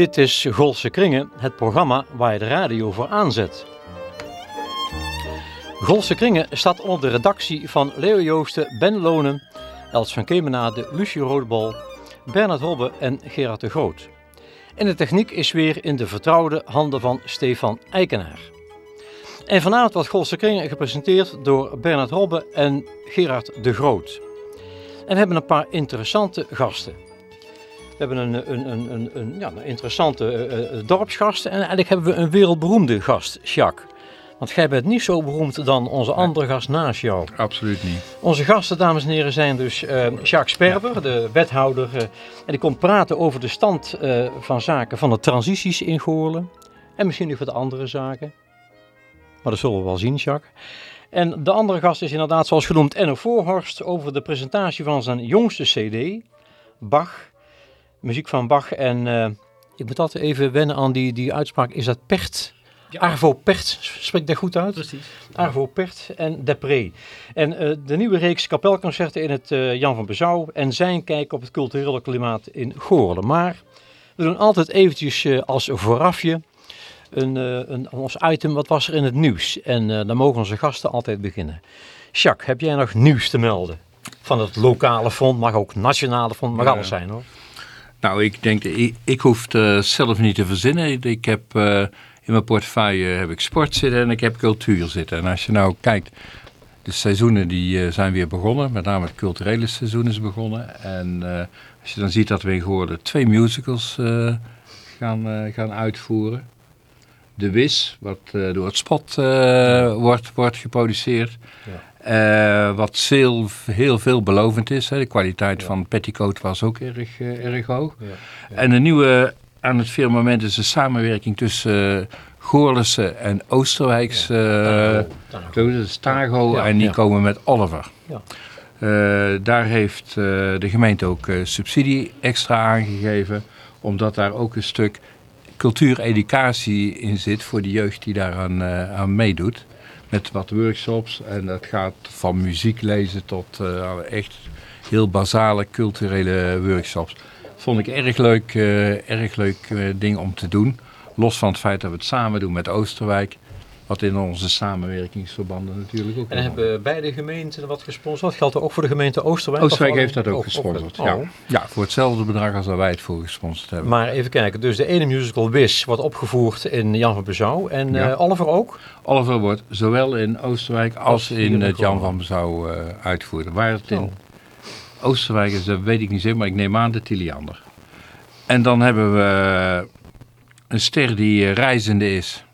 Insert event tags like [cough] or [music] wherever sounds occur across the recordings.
Dit is Golse Kringen, het programma waar je de radio voor aanzet. Golse Kringen staat onder de redactie van Leo Joosten, Ben Lonen, Els van Kemenade, Lucie Roodbal, Bernard Robbe en Gerard de Groot. En de techniek is weer in de vertrouwde handen van Stefan Eikenaar. En vanavond wordt Golse Kringen gepresenteerd door Bernard Robbe en Gerard de Groot. En we hebben een paar interessante gasten. We hebben een, een, een, een, een, ja, een interessante uh, dorpsgast en eigenlijk hebben we een wereldberoemde gast, Jacques. Want jij bent niet zo beroemd dan onze andere gast naast jou. Absoluut niet. Onze gasten, dames en heren, zijn dus uh, Jacques Sperber, ja. de wethouder. Uh, en die komt praten over de stand uh, van zaken van de transities in Goorlen. En misschien nog wat andere zaken. Maar dat zullen we wel zien, Jacques. En de andere gast is inderdaad, zoals genoemd, Enno Voorhorst over de presentatie van zijn jongste cd, Bach. Muziek van Bach en ik moet altijd even wennen aan die, die uitspraak, is dat Pert? Ja. Arvo Pert, spreekt dat goed uit? Precies. Arvo Pert en Depré. En uh, de nieuwe reeks kapelconcerten in het uh, Jan van Bezouw en zijn kijk op het culturele klimaat in Goorlen. Maar we doen altijd eventjes uh, als voorafje een, een, ons item, wat was er in het nieuws? En dan mogen onze gasten altijd beginnen. Jacques, heb jij nog nieuws te melden? Van het lokale front, mag ook nationale front, mag alles zijn hoor. Nou, ik denk, ik, ik hoef het zelf niet te verzinnen. Ik heb... In mijn portefeuille heb ik sport zitten en ik heb cultuur zitten. En als je nou kijkt, de seizoenen die uh, zijn weer begonnen. Met name het culturele seizoen is begonnen. En als je dan ziet dat we in Goorden twee musicals gaan, gaan uitvoeren. De Wis, wat door het Spot wordt, wordt geproduceerd. Ja. Wat heel, heel veelbelovend is. Hè. De kwaliteit ja. van Petticoat was ook erg, erg hoog. Ja. En een nieuwe aan het firmament is de samenwerking tussen uh, Goorlense en Oosterwijkse uh, Stago en die komen met Oliver. Ja. Uh, daar heeft uh, de gemeente ook subsidie extra aangegeven, omdat daar ook een stuk cultuureducatie in zit voor de jeugd die daaraan aan meedoet. Met wat workshops en dat gaat van muziek lezen tot echt heel basale culturele workshops vond ik erg leuk, uh, erg leuk uh, ding om te doen. Los van het feit dat we het samen doen met Oosterwijk. Wat in onze samenwerkingsverbanden natuurlijk ook. En hebben beide gemeenten wat gesponsord? Geldt dat ook voor de gemeente Oosterwijk? Oosterwijk heeft dat ook, gesponsord, ja. Ja. Voor hetzelfde bedrag als wij het voor gesponsord hebben. Maar even kijken, dus de ene musical Wis wordt opgevoerd in Jan van Bezouw. En ja. uh, Oliver ook? Oliver wordt zowel in Oosterwijk als, als in het Jan van Bezouw uh, uitgevoerd. Waar het in oh. Oosterwijk is, dat weet ik niet zeker, maar ik neem aan de Tiliander. En dan hebben we een ster die reizende is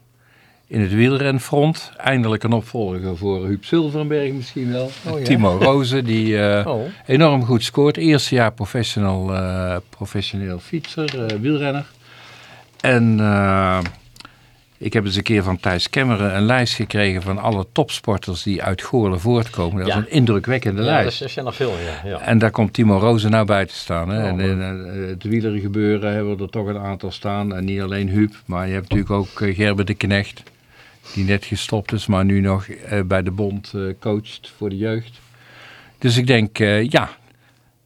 in het wielrenfront. Eindelijk een opvolger voor Huub Silverenberg misschien wel. Oh, ja. Timo Rozen, die uh, oh. enorm goed scoort. Eerste jaar professional, uh, professioneel fietser, uh, wielrenner. En ik heb eens een keer van Thijs Kemmeren een lijst gekregen van alle topsporters die uit Goorlen voortkomen. Dat ja. is een indrukwekkende ja, lijst. Dat zijn nog veel, ja. ja. En daar komt Timo Rozen nou bij te staan. Hè? Oh, en in het wielergebeuren hebben we er toch een aantal staan. En niet alleen Huub, maar je hebt natuurlijk ook Gerber de Knecht. Die net gestopt is, maar nu nog uh, bij de bond coacht voor de jeugd. Dus ik denk, ja,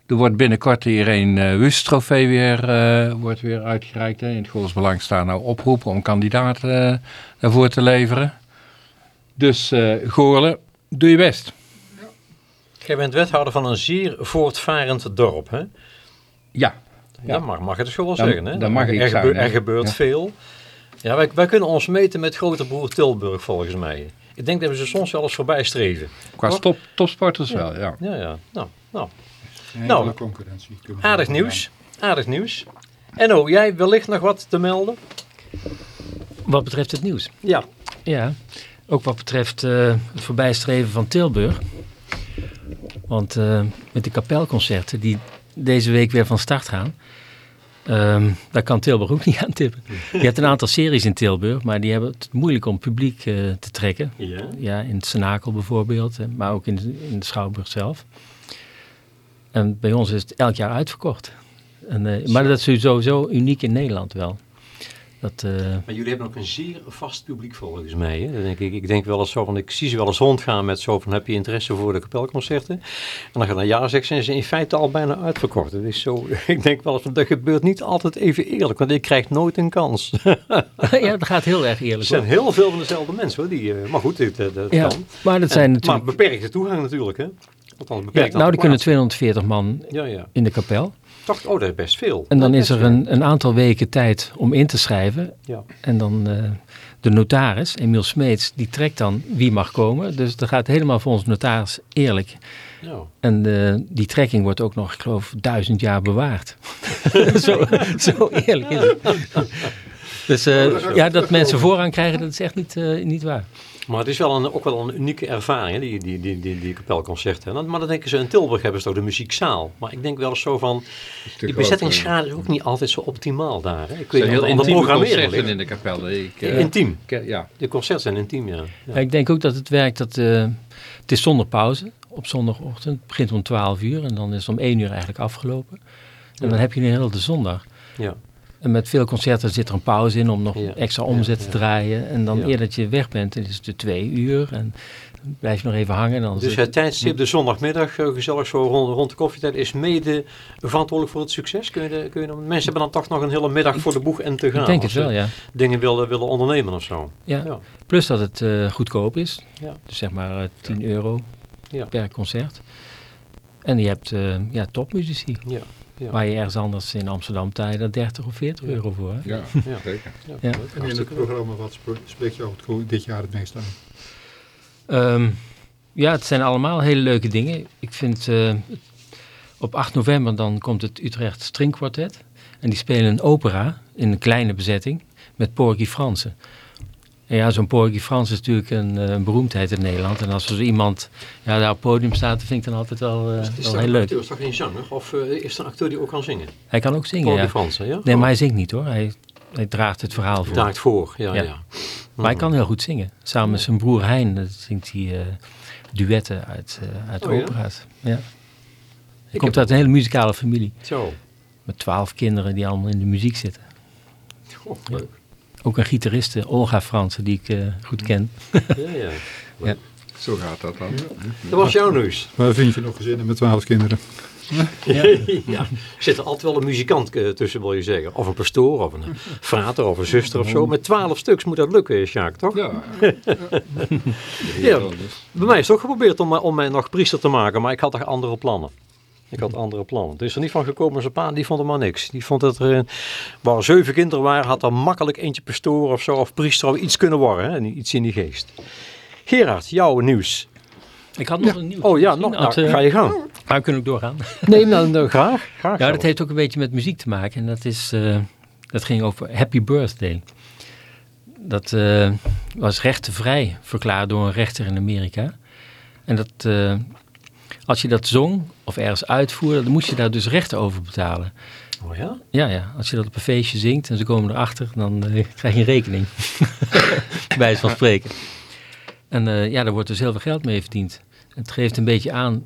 er wordt binnenkort hier een uh, WUS-trofee weer, uh, wordt weer uitgereikt. Hè. In het Belang staan nou oproepen om kandidaten uh, daarvoor te leveren. Dus uh, Goorlen, doe je best. Ja. Jij bent wethouder van een zeer voortvarend dorp, hè? Ja. Ja, mag, mag je het zo wel zeggen, hè? Dat mag ik er, er gebeurt veel. Ja, wij, wij kunnen ons meten met grote broer Tilburg, volgens mij. Ik denk dat we ze soms wel eens voorbij streven. Qua top, topsporters ja. wel, ja. Ja, ja. Nou, nou. Nou, concurrentie. Aardig nieuws. Aardig nieuws. Enno, jij wellicht nog wat te melden? Wat betreft het nieuws? Ja. Ja, ook wat betreft uh, het voorbijstreven van Tilburg. Want uh, met de kapelconcerten die deze week weer van start gaan... Um, daar kan Tilburg ook [laughs] niet aan tippen. Je hebt een aantal series in Tilburg, maar die hebben het moeilijk om publiek uh, te trekken. Ja. ja, in het Senakel bijvoorbeeld, maar ook in de, in de Schouwburg zelf. En bij ons is het elk jaar uitverkocht. En, uh, maar dat is sowieso uniek in Nederland wel. Dat, uh... Maar jullie hebben ook een zeer vast publiek volgens mij. Hè? Denk ik, ik denk wel eens zo van, ik zie ze wel eens rondgaan met zo van, heb je interesse voor de kapelconcerten? En dan gaan je ja zeggen, zijn ze in feite al bijna uitverkocht. Het is zo, [laughs] ik denk wel eens, dat gebeurt niet altijd even eerlijk, want ik krijg nooit een kans. [laughs] ja, dat gaat heel erg eerlijk. Er zijn heel veel van dezelfde mensen hoor, die, uh, maar goed, dat, dat ja, kan. Maar dat zijn natuurlijk... Maar beperkte toegang natuurlijk, hè? Althans, beperkt ja, nou, die kunnen 240 man ja, ja. in de kapel. Dacht, oh, dat is best veel. En dan is er een, een, aantal weken tijd om in te schrijven. Ja. En dan uh, de notaris, Emiel Smeets, die trekt dan wie mag komen. Dus dat gaat helemaal volgens notaris eerlijk. Ja. En uh, die trekking wordt ook nog, ik geloof, duizend jaar bewaard. [laughs] zo, zo, eerlijk is het. [laughs] Dus uh, ja, dat mensen voorrang krijgen, dat is echt niet, niet waar. Maar het is wel een, ook wel een unieke ervaring, die, die, die, die, die kapelconcerten. Maar dan denken ze, in Tilburg hebben ze toch de muziekzaal. Maar ik denk wel eens zo van, die bezettingsgraad is ook niet altijd zo optimaal daar. Hè? Ik weet niet, heel de programmering in de kapel. Ik, uh, intiem. ja. De concerten zijn intiem, ja. ja. Ik denk ook dat het werkt, dat uh, het is zonder pauze op zondagochtend. Het begint om 12 uur en dan is het om 1 uur eigenlijk afgelopen. En dan heb je een hele de zondag. Ja. En met veel concerten zit er een pauze in om nog extra omzet te draaien. En dan eer dat je weg bent, is het de twee uur. En blijf je nog even hangen. Dan dus het tijdstip, de zondagmiddag, eh, gezellig zo rond, rond de koffietijd, is mede verantwoordelijk voor het succes? Kun je, kun je mensen hebben dan toch nog een hele middag voor de boeg en te gaan. Ik denk het wel, ja. Dingen willen, willen ondernemen of zo. Ja. Plus dat het uh, goedkoop is. Dus zeg maar uh, eh, 10 euro per concert. En je hebt ja, topmuzici. Ja. Ja. Waar je ergens anders in Amsterdam tijden 30 of 40 euro voor. Hè? Ja, ja, zeker. Ja. En in het programma, wat spreekt jou dit jaar het meest aan? Um, ja, het zijn allemaal hele leuke dingen. Ik vind uh, op 8 november dan komt het Utrecht String Quartet. En die spelen een opera in een kleine bezetting met Porgy Fransen ja, zo'n Porgy Frans is natuurlijk een, eh, een, beroemdheid in Nederland. En als er zo iemand ja, daar op het podium staat, dan vind ik dan altijd wel, uh, is, wel heel leuk. Is toch geen zanger? Of uh, is er een acteur die ook kan zingen? Hij kan ook zingen, Porgy ja. Fransen, ja? Nee, maar hij zingt niet hoor. Hij, hij draagt het verhaal voor. Draagt voor, ja, ja. Maar hij kan heel goed zingen. Samen met zijn broer Hein dat zingt hij duetten uit, uit oh, opera's. Ja. Hij komt uit een hele muzikale familie. Zo. Met twaalf kinderen die allemaal in de muziek zitten. Oh, leuk. Ook een gitariste, Olga Fransen, die ik uh, goed ken. ja, ja. [laughs] ja. Zo gaat dat dan. Dat was jouw nieuws. Waar vind je nog gezinnen met twaalf kinderen? [laughs] Ja. ja. Zit er altijd wel een muzikant eh, tussen, wil je zeggen. Of een pastoor, of een frater, of een zuster of zo. Met twaalf stuks moet dat lukken, Sjaak, toch? Ja. [laughs] ja. Bij mij is het ook geprobeerd om, om mij nog priester te maken, maar ik had toch andere plannen. Ik had andere plannen. Het is er niet van gekomen. Zijn pa die vond er maar niks. Die vond dat er, waar zeven kinderen waren, had er makkelijk eentje pastoor of zo, of priester of iets kunnen worden. Hè? Iets in die geest. Gerard, jouw nieuws. Ik had nog een nieuws. Oh ja, nog, nou, ga je gang. Maar we kunnen ook doorgaan. Nee, nou, nou [laughs] graag, graag. Ja, dat heeft ook een beetje met muziek te maken. En dat, is, uh, dat ging over Happy Birthday. Dat uh, was rechtenvrij verklaard door een rechter in Amerika. En dat, uh, als je dat zong of ergens uitvoerde, dan moest je daar dus rechten over betalen. Oh ja? Ja, ja. Als je dat op een feestje zingt en ze komen erachter, dan uh, [laughs] krijg je een rekening. [laughs] Bij van spreken. En uh, ja, daar wordt dus heel veel geld mee verdiend. Het geeft een beetje aan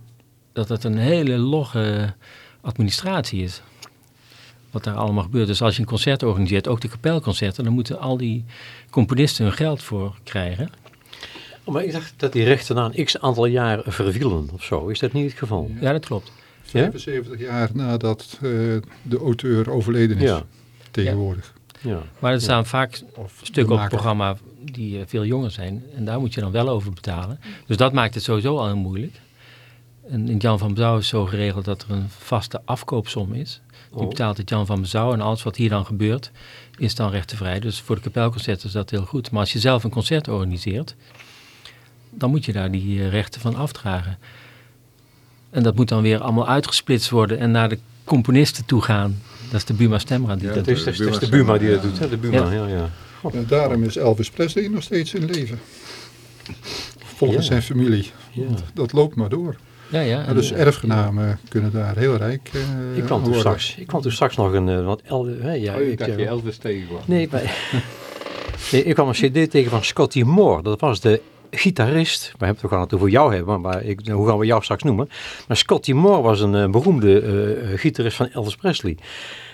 dat het een hele logge administratie is. Wat daar allemaal gebeurt. Dus als je een concert organiseert, ook de kapelconcerten, dan moeten al die componisten hun geld voor krijgen. Oh, maar ik dacht dat die rechten na een x aantal jaar vervielen of zo. Is dat niet het geval? Ja, dat klopt. 75 jaar nadat uh, de auteur overleden is. Ja. Tegenwoordig. Ja. Maar er staan vaak of stukken op het programma die uh, veel jonger zijn. En daar moet je dan wel over betalen. Dus dat maakt het sowieso al heel moeilijk. En in Jan van Bezouw is zo geregeld dat er een vaste afkoopsom is. Die oh. betaalt het Jan van Bezouw en alles wat hier dan gebeurt is dan rechtenvrij. Dus voor de kapelconcerten is dat heel goed. Maar als je zelf een concert organiseert, dan moet je daar die eh, rechten van afdragen. En dat moet dan weer allemaal uitgesplitst worden en naar de componisten toe gaan. Dat is de Buma Stemra die ja, dat doet. Het is, de Buma die dat doet, hè? De Buma, ja. ja, En daarom is Elvis Presley nog steeds in leven. Volgens zijn familie. Dat loopt maar door. Ja, ja. dus erfgenamen kunnen daar heel rijk uh, ik kwam toen straks, Ik kwam toen straks nog een... Uh, wat El, ja, oh, ik dacht je Elvis tegenkwam. Nee, [laughs] nee, ik kwam een cd tegen van Scotty Moore. Dat was de gitarist, we hebben het gaan het over jou hebben, maar ik, hoe gaan we jou straks noemen? Maar Scotty Moore was een beroemde gitarist van Elvis Presley.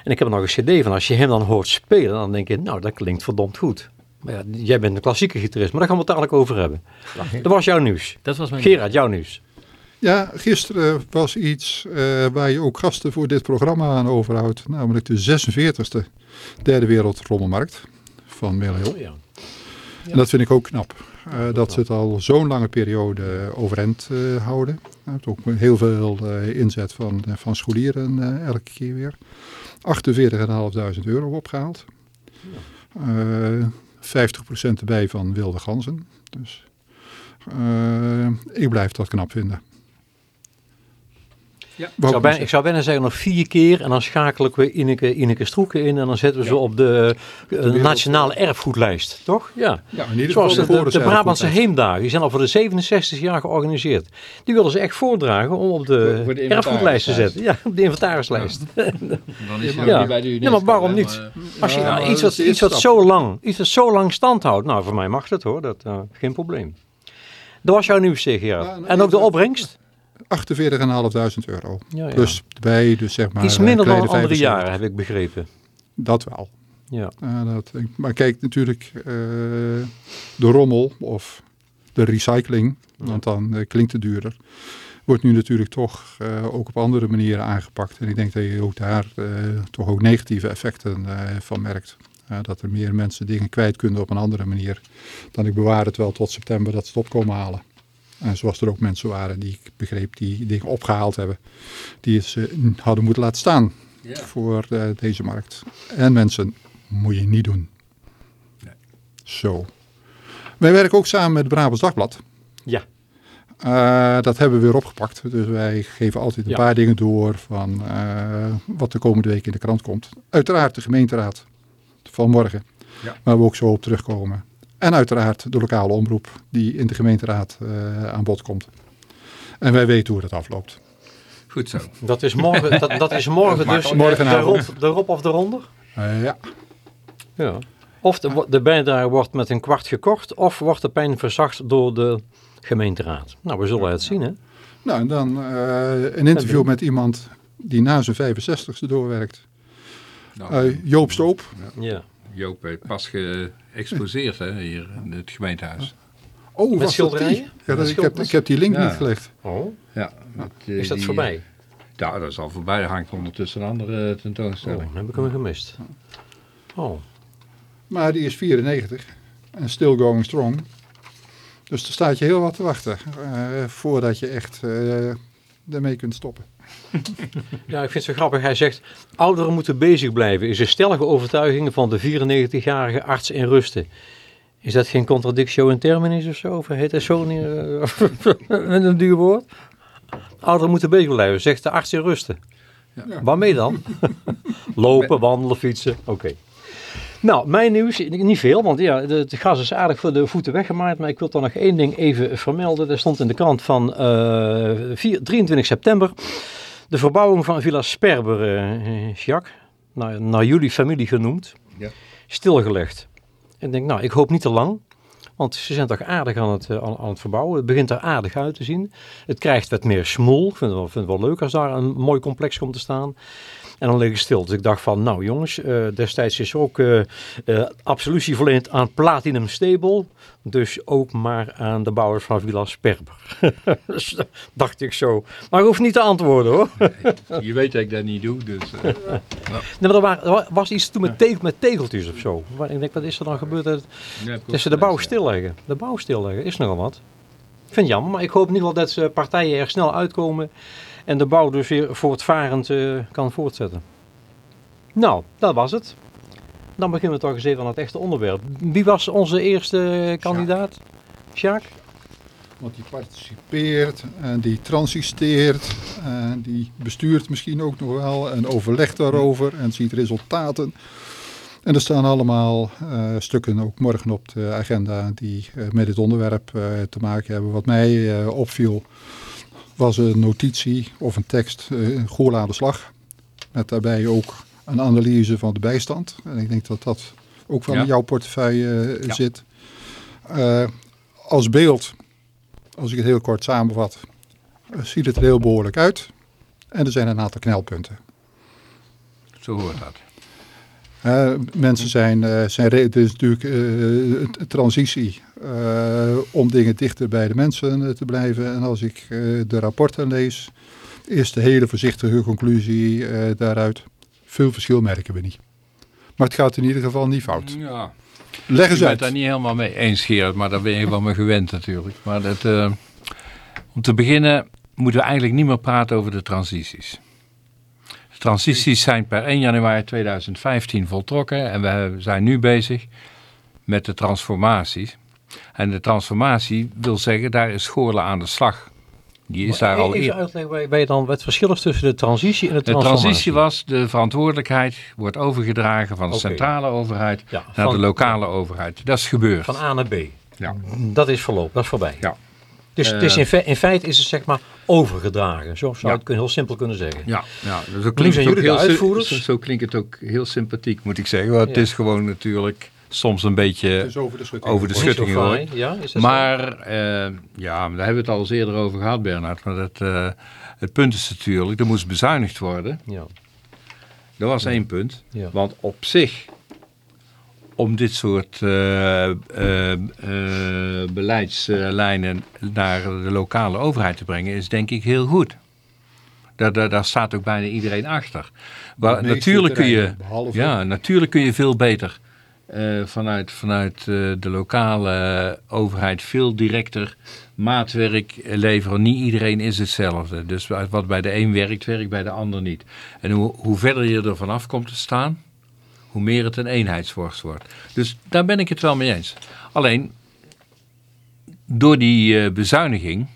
En ik heb nog een cd van, als je hem dan hoort spelen, dan denk je, nou dat klinkt verdomd goed. Maar ja, jij bent een klassieke gitarist, maar daar gaan we het dadelijk over hebben. Dat was jouw nieuws. Dat was mijn Gerard, jouw nieuws. Ja, gisteren was iets uh, waar je ook gasten voor dit programma aan overhoudt. Namelijk de 46e Derde Wereld Rommelmarkt van Mill oh, ja. En dat vind ik ook knap. Uh, dat ze het al zo'n lange periode overeind uh, houden. Uh, ook heel veel inzet van, van scholieren elke keer weer. 48.500 euro opgehaald. Ja. 50% erbij van wilde ganzen. Dus ik blijf dat knap vinden. Ja. Ik, zou bijna, ik zou bijna zeggen nog vier keer en dan schakelen we Ineke, Ineke Stroeken in en dan zetten we ze op de, uh, nationale erfgoedlijst, toch? Ja, ja in ieder Zoals geval de, de, Brabantse Heemdagen, die zijn al voor de 67 jaar georganiseerd. Die willen ze echt voordragen om op de, voor, erfgoedlijst te zetten. Ja, op de inventarislijst. Ja. Dan is [laughs] ja. bij de UNESCO. Maar waarom niet? Als je, nou, iets wat, iets wat zo lang, iets wat zo lang stand houdt, nou voor mij mag dat hoor, dat, uh, geen probleem. Dat was jouw nieuws, zeg ja. Nou, en ook de opbrengst? 48.500 euro. Ja, ja. Plus bij, dus zeg maar... Iets minder dan andere jaren, heb ik begrepen. Dat wel. Ja. Uh, dat, maar kijk, natuurlijk uh, de rommel of de recycling, want dan uh, klinkt het duurder, wordt nu natuurlijk toch ook op andere manieren aangepakt. En ik denk dat je ook daar toch ook negatieve effecten van merkt. dat er meer mensen dingen kwijt kunnen op een andere manier. Dan ik bewaar het wel tot september dat ze het op komen halen. En zoals er ook mensen waren die ik begreep die dingen opgehaald hebben. Die ze hadden moeten laten staan voor uh, deze markt. En mensen, moet je niet doen. Nee. Zo. Wij werken ook samen met het Brabants Dagblad. Ja. Uh, dat hebben we weer opgepakt. Dus wij geven altijd een paar dingen door van uh, wat de komende week in de krant komt. Uiteraard de gemeenteraad van morgen. Ja. Waar we ook zo op terugkomen. En uiteraard de lokale omroep die in de gemeenteraad uh, aan bod komt. En wij weten hoe dat afloopt. Goed zo. Dat is morgen, [laughs] dat, dat is morgen dus Morgenavond. de, rob, de of de ronder? Uh, ja. ja. Of de, de bijdrage wordt met een kwart gekocht of wordt de pijn verzacht door de gemeenteraad. Nou, we zullen het zien hè. Nou, en dan uh, een interview met iemand die na zijn 65ste doorwerkt. Nou, Joop Stoop. Ja. Joop heeft pas geëxposeerd hè, hier in het gemeentehuis. Oh, Met schilderijen? Ja, dat, ik, heb, ik heb die link niet gelegd. Oh? Ja. Eh, is dat voorbij? Ja, dat is al voorbij. hangt ondertussen een andere tentoonstelling. Oh, dan heb ik hem gemist. Oh. Maar die is 94 en still going strong. Dus er staat je heel wat te wachten uh, voordat je echt uh, ermee kunt stoppen. Ja, ik vind het zo grappig. Hij zegt, ouderen moeten bezig blijven. Is een stellige overtuiging van de 94-jarige arts in rusten. Is dat geen contradictio in terminis of zo? Of heet dat zo niet, [laughs] met een duur woord? Ouderen moeten bezig blijven, zegt de arts in rusten. Ja. Waarmee dan? [laughs] Lopen, wandelen, fietsen. Oké. Nou, mijn nieuws, niet veel, want ja, het gas is aardig voor de voeten weggemaaid. Maar ik wil toch nog één ding even vermelden. Er stond in de krant van uh, 4, 23 september. De verbouwing van Villa Sperber, uh, Jacques, naar, naar jullie familie genoemd, ja. stilgelegd. En ik denk, nou, ik hoop niet te lang. Want ze zijn toch aardig aan het, uh, aan, het verbouwen. Het begint er aardig uit te zien. Het krijgt wat meer smol. Ik vind het wel, vind het wel leuk als daar een mooi complex komt te staan. En dan lig ik stil. Dus ik dacht van, nou jongens, uh, destijds is ook uh, uh, absolutie verleend aan Platinum Stable. Dus ook maar aan de bouwers van Villa Sperber. [laughs] dus dacht ik zo. Maar ik hoef niet te antwoorden hoor. nee, je weet dat ik dat niet doe, dus... [laughs] nee, maar er, waren, er, was iets toen met, tegel, met tegeltjes of zo. Ik denk, wat is er dan gebeurd? Dat, ze de bouw stilleggen. De bouw stilleggen, is nogal wat. Ik vind het jammer, maar ik hoop in ieder geval dat ze partijen er snel uitkomen en de bouw dus weer voortvarend uh, kan voortzetten. Nou, dat was het. Dan beginnen we toch eens even aan het echte onderwerp. Wie was onze eerste kandidaat? Jacques? Want die participeert en die transisteert en die bestuurt misschien ook nog wel en overlegt daarover en ziet resultaten. En er staan allemaal uh, stukken ook morgen op de agenda die uh, met dit onderwerp uh, te maken hebben. Wat mij opviel was een notitie of een tekst, uh, Goorla aan de slag. Met daarbij ook een analyse van de bijstand. En ik denk dat dat ook wel in jouw portefeuille uh, zit. Uh, als beeld, als ik het heel kort samenvat, ziet het er heel behoorlijk uit. En er zijn een aantal knelpunten. Zo hoort dat. Uh, mensen zijn, uh, zijn het is natuurlijk uh, een transitie om dingen dichter bij de mensen te blijven. En als ik de rapporten lees, is de hele voorzichtige conclusie daaruit. Veel verschil merken we niet. Maar het gaat in ieder geval niet fout. Ja. Leg eens ik uit. Ik ben het daar niet helemaal mee eens, Gerard, maar daar ben je wel mee gewend natuurlijk. Maar dat, om te beginnen moeten we eigenlijk niet meer praten over de transities transities zijn per 1 januari 2015 voltrokken en we zijn nu bezig met de transformaties. En de transformatie wil zeggen, daar is Goorlen aan de slag. Die is daar al Even uitleggen waar je dan het verschil is tussen de transitie en de transformatie. De transitie was, de verantwoordelijkheid wordt overgedragen van de okay. centrale overheid ja, naar van, de lokale overheid. Dat is gebeurd. Van A naar B. Ja. Dat is verlopen, dat is voorbij. Ja. Dus, Uh, dus in, fe in, feite is het zeg maar overgedragen. Zo zou ja. het heel simpel kunnen zeggen. Ja, ja zo klinkt het ook heel uitvoerders. Zo, zo, klinkt het ook heel sympathiek, moet ik zeggen. Want ja. het is gewoon natuurlijk soms een beetje over de schutting, over de schutting. Ja, maar uh, ja, daar hebben we het al eens eerder over gehad, Bernard. Maar het, uh, het punt is natuurlijk, er moest bezuinigd worden. Ja. Dat was één punt. Want op zich om dit soort uh, uh, uh, beleidslijnen naar de lokale overheid te brengen, is denk ik heel goed. Daar, daar, daar staat ook bijna iedereen achter. Maar natuurlijk, kun je, ja, natuurlijk kun je veel beter vanuit, vanuit de lokale overheid veel directer maatwerk leveren. Niet iedereen is hetzelfde. Dus wat bij de een werkt, werkt bij de ander niet. En hoe, hoe verder je er vanaf komt te staan, hoe meer het een eenheidsworst wordt. Dus daar ben ik het wel mee eens. Alleen, door die uh, bezuiniging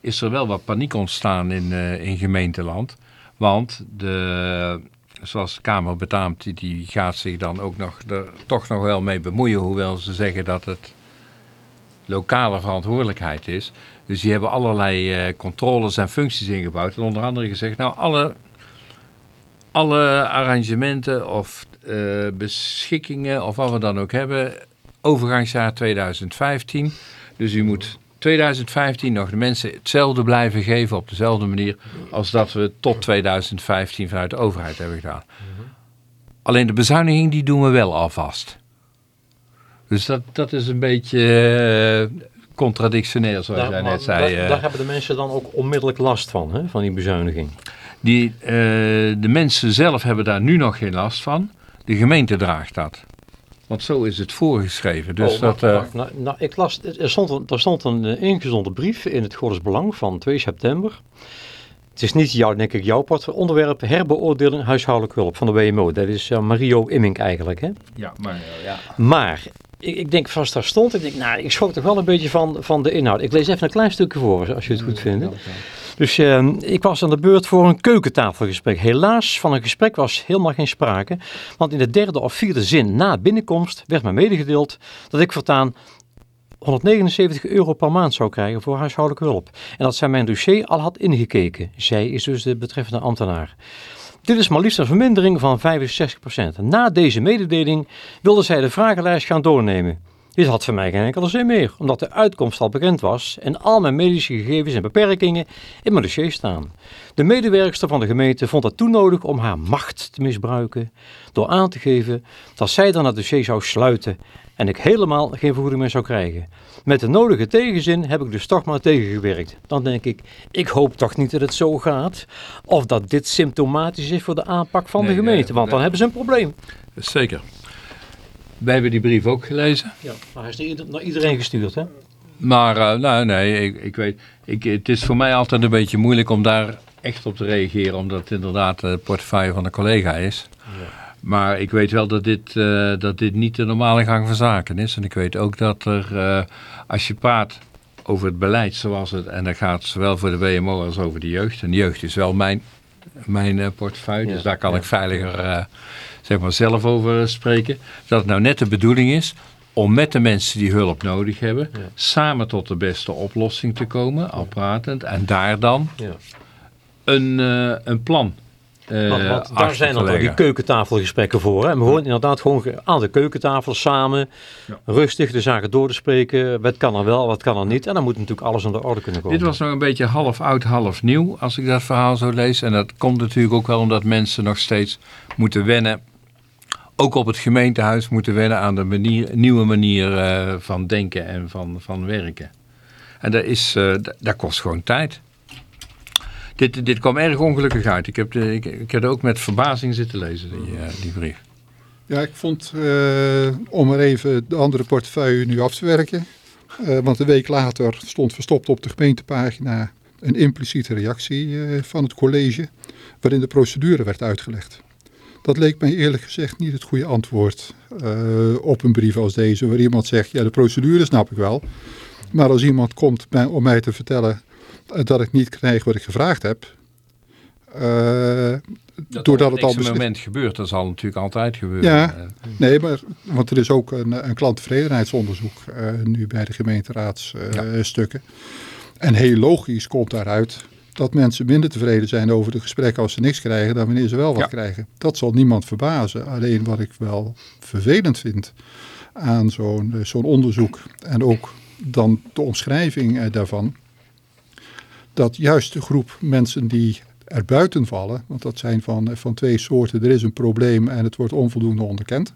is er wel wat paniek ontstaan in, uh, in gemeenteland. Want de, zoals de Kamer betaamt, die, die gaat zich dan ook nog er toch nog wel mee bemoeien. Hoewel ze zeggen dat het lokale verantwoordelijkheid is. Dus die hebben allerlei uh, controles en functies ingebouwd. En onder andere gezegd, nou alle alle arrangementen of uh, beschikkingen of wat we dan ook hebben, overgangsjaar 2015. Dus u moet 2015 nog de mensen hetzelfde blijven geven op dezelfde manier als dat we tot 2015 vanuit de overheid hebben gedaan. Alleen de bezuiniging die doen we wel alvast. Dus dat, dat is een beetje uh, contradictioneel zoals daar, jij net zei. Daar, daar, hebben de mensen dan ook onmiddellijk last van, hè, van die bezuiniging. Die, uh, de mensen zelf hebben daar nu nog geen last van. De gemeente draagt dat. Want zo is het voorgeschreven. Dus oh, dat, wacht, wacht. Nou, nou, ik las, er, stond een, er stond een uh, ingezonden brief in het Godders Belang van 2 september. Het is niet jouw, denk ik, jouw part. Onderwerp herbeoordeling huishoudelijke hulp van de WMO. Dat is uh, Mario Immink eigenlijk, hè? Ja, maar... Ja. Maar, ik, ik denk vast daar stond. Ik denk, nou, ik schrok toch wel een beetje van, van de inhoud. Ik lees even een klein stukje voor, als je het goed vindt. Dus uh, ik was aan de beurt voor een keukentafelgesprek. Helaas, van een gesprek was helemaal geen sprake. Want in de derde of vierde zin na binnenkomst werd mij medegedeeld dat ik voortaan 179 euro per maand zou krijgen voor huishoudelijke hulp. En dat zij mijn dossier al had ingekeken. Zij is dus de betreffende ambtenaar. Dit is maar liefst een vermindering van 65%. Na deze mededeling wilde zij de vragenlijst gaan doornemen. Dit had voor mij geen enkele zin meer, omdat de uitkomst al bekend was en al mijn medische gegevens en beperkingen in mijn dossier staan. De medewerkster van de gemeente vond het toen nodig om haar macht te misbruiken door aan te geven dat zij dan het dossier zou sluiten en ik helemaal geen vergoeding meer zou krijgen. Met de nodige tegenzin heb ik dus toch maar tegengewerkt. Dan denk ik, ik hoop toch niet dat het zo gaat of dat dit symptomatisch is voor de aanpak van Nee, de gemeente, want dan hebben ze een probleem. Zeker. Wij hebben die brief ook gelezen. Ja, maar hij is niet naar iedereen gestuurd, hè? Maar uh, nou, nee, ik, ik weet, ik, het is voor mij altijd een beetje moeilijk om daar echt op te reageren, omdat het inderdaad de portefeuille van een collega is. Maar ik weet wel dat dit, eh, dat dit niet de normale gang van zaken is. En ik weet ook dat er, eh, als je praat over het beleid zoals het, en dat gaat zowel voor de WMO als over de jeugd. En de jeugd is wel mijn, mijn eh, portefeuille, Ja, dus daar kan ja. ik veiliger eh, zeg maar zelf over spreken. Dat het nou net de bedoeling is om met de mensen die hulp nodig hebben, Ja. samen tot de beste oplossing te komen, al pratend. En daar dan Ja. een, eh, een plan uh, want, want daar zijn dan die keukentafelgesprekken voor. Hè? En we gewoon inderdaad gewoon aan de keukentafel samen, rustig de zaken door te spreken. Wat kan er wel, wat kan er niet. En dan moet natuurlijk alles in de orde kunnen komen. Dit was nog een beetje half oud, half nieuw, als ik dat verhaal zo lees. En dat komt natuurlijk ook wel omdat mensen nog steeds moeten wennen ook op het gemeentehuis moeten wennen aan de manier, nieuwe manier uh, van denken en van, van werken. En dat, is, uh, dat kost gewoon tijd. Dit, dit kwam erg ongelukkig uit. Ik heb, de, ik, ik heb ook met verbazing zitten lezen, die, uh, die brief. Ja, ik vond, om er even de andere portefeuille nu af te werken. want een week later stond verstopt op de gemeentepagina een impliciete reactie van het college. Waarin de procedure werd uitgelegd. Dat leek mij eerlijk gezegd niet het goede antwoord uh, op een brief als deze. Waar iemand zegt, ja de procedure snap ik wel. Maar als iemand komt om mij te vertellen uh, dat ik niet krijg wat ik gevraagd heb. Uh, dat doordat het al op moment gebeurt, dat zal natuurlijk altijd gebeuren. Ja, nee, maar want er is ook een, een klanttevredenheidsonderzoek nu bij de gemeenteraadsstukken. Ja. En heel logisch komt daaruit dat mensen minder tevreden zijn over de gesprekken als ze niks krijgen dan wanneer ze wel wat krijgen. Dat zal niemand verbazen. Alleen wat ik wel vervelend vind aan zo'n eh, zo'n onderzoek en ook dan de omschrijving eh, daarvan, dat juist de groep mensen die er buiten vallen, want dat zijn van, eh, van twee soorten, er is een probleem en het wordt onvoldoende onderkend.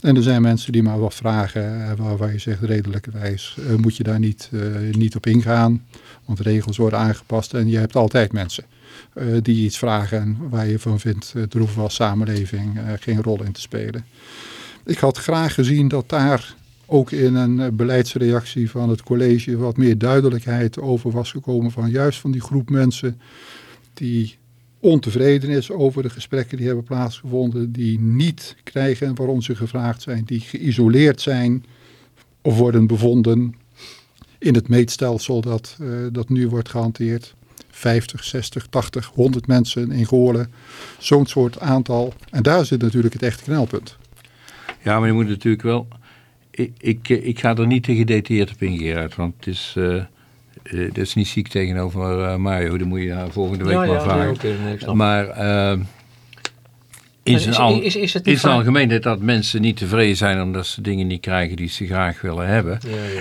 En er zijn mensen die maar wat vragen waar, je zegt redelijkerwijs moet je daar niet, niet op ingaan. Want regels worden aangepast en je hebt altijd mensen die iets vragen en waar je van vindt, er hoeven we als samenleving geen rol in te spelen. Ik had graag gezien dat daar ook in een beleidsreactie van het college wat meer duidelijkheid over was gekomen van juist van die groep mensen die ontevreden is over de gesprekken die hebben plaatsgevonden, die niet krijgen waarom ze gevraagd zijn, die geïsoleerd zijn of worden bevonden in het meetstelsel dat, uh, dat nu wordt gehanteerd. 50, 60, 80, 100 mensen in Goorlen. Zo'n soort aantal. En daar zit natuurlijk het echte knelpunt. Ja, maar je moet natuurlijk wel... Ik, ik, ik ga er niet te gedetailleerd op ingeren, want het is... Uh, dat is niet ziek tegenover uh, Mario, dan moet je volgende week ja, maar ja, vragen. Okay, maar in zijn, al, is, is, het algemeenheid dat mensen niet tevreden zijn omdat ze dingen niet krijgen die ze graag willen hebben,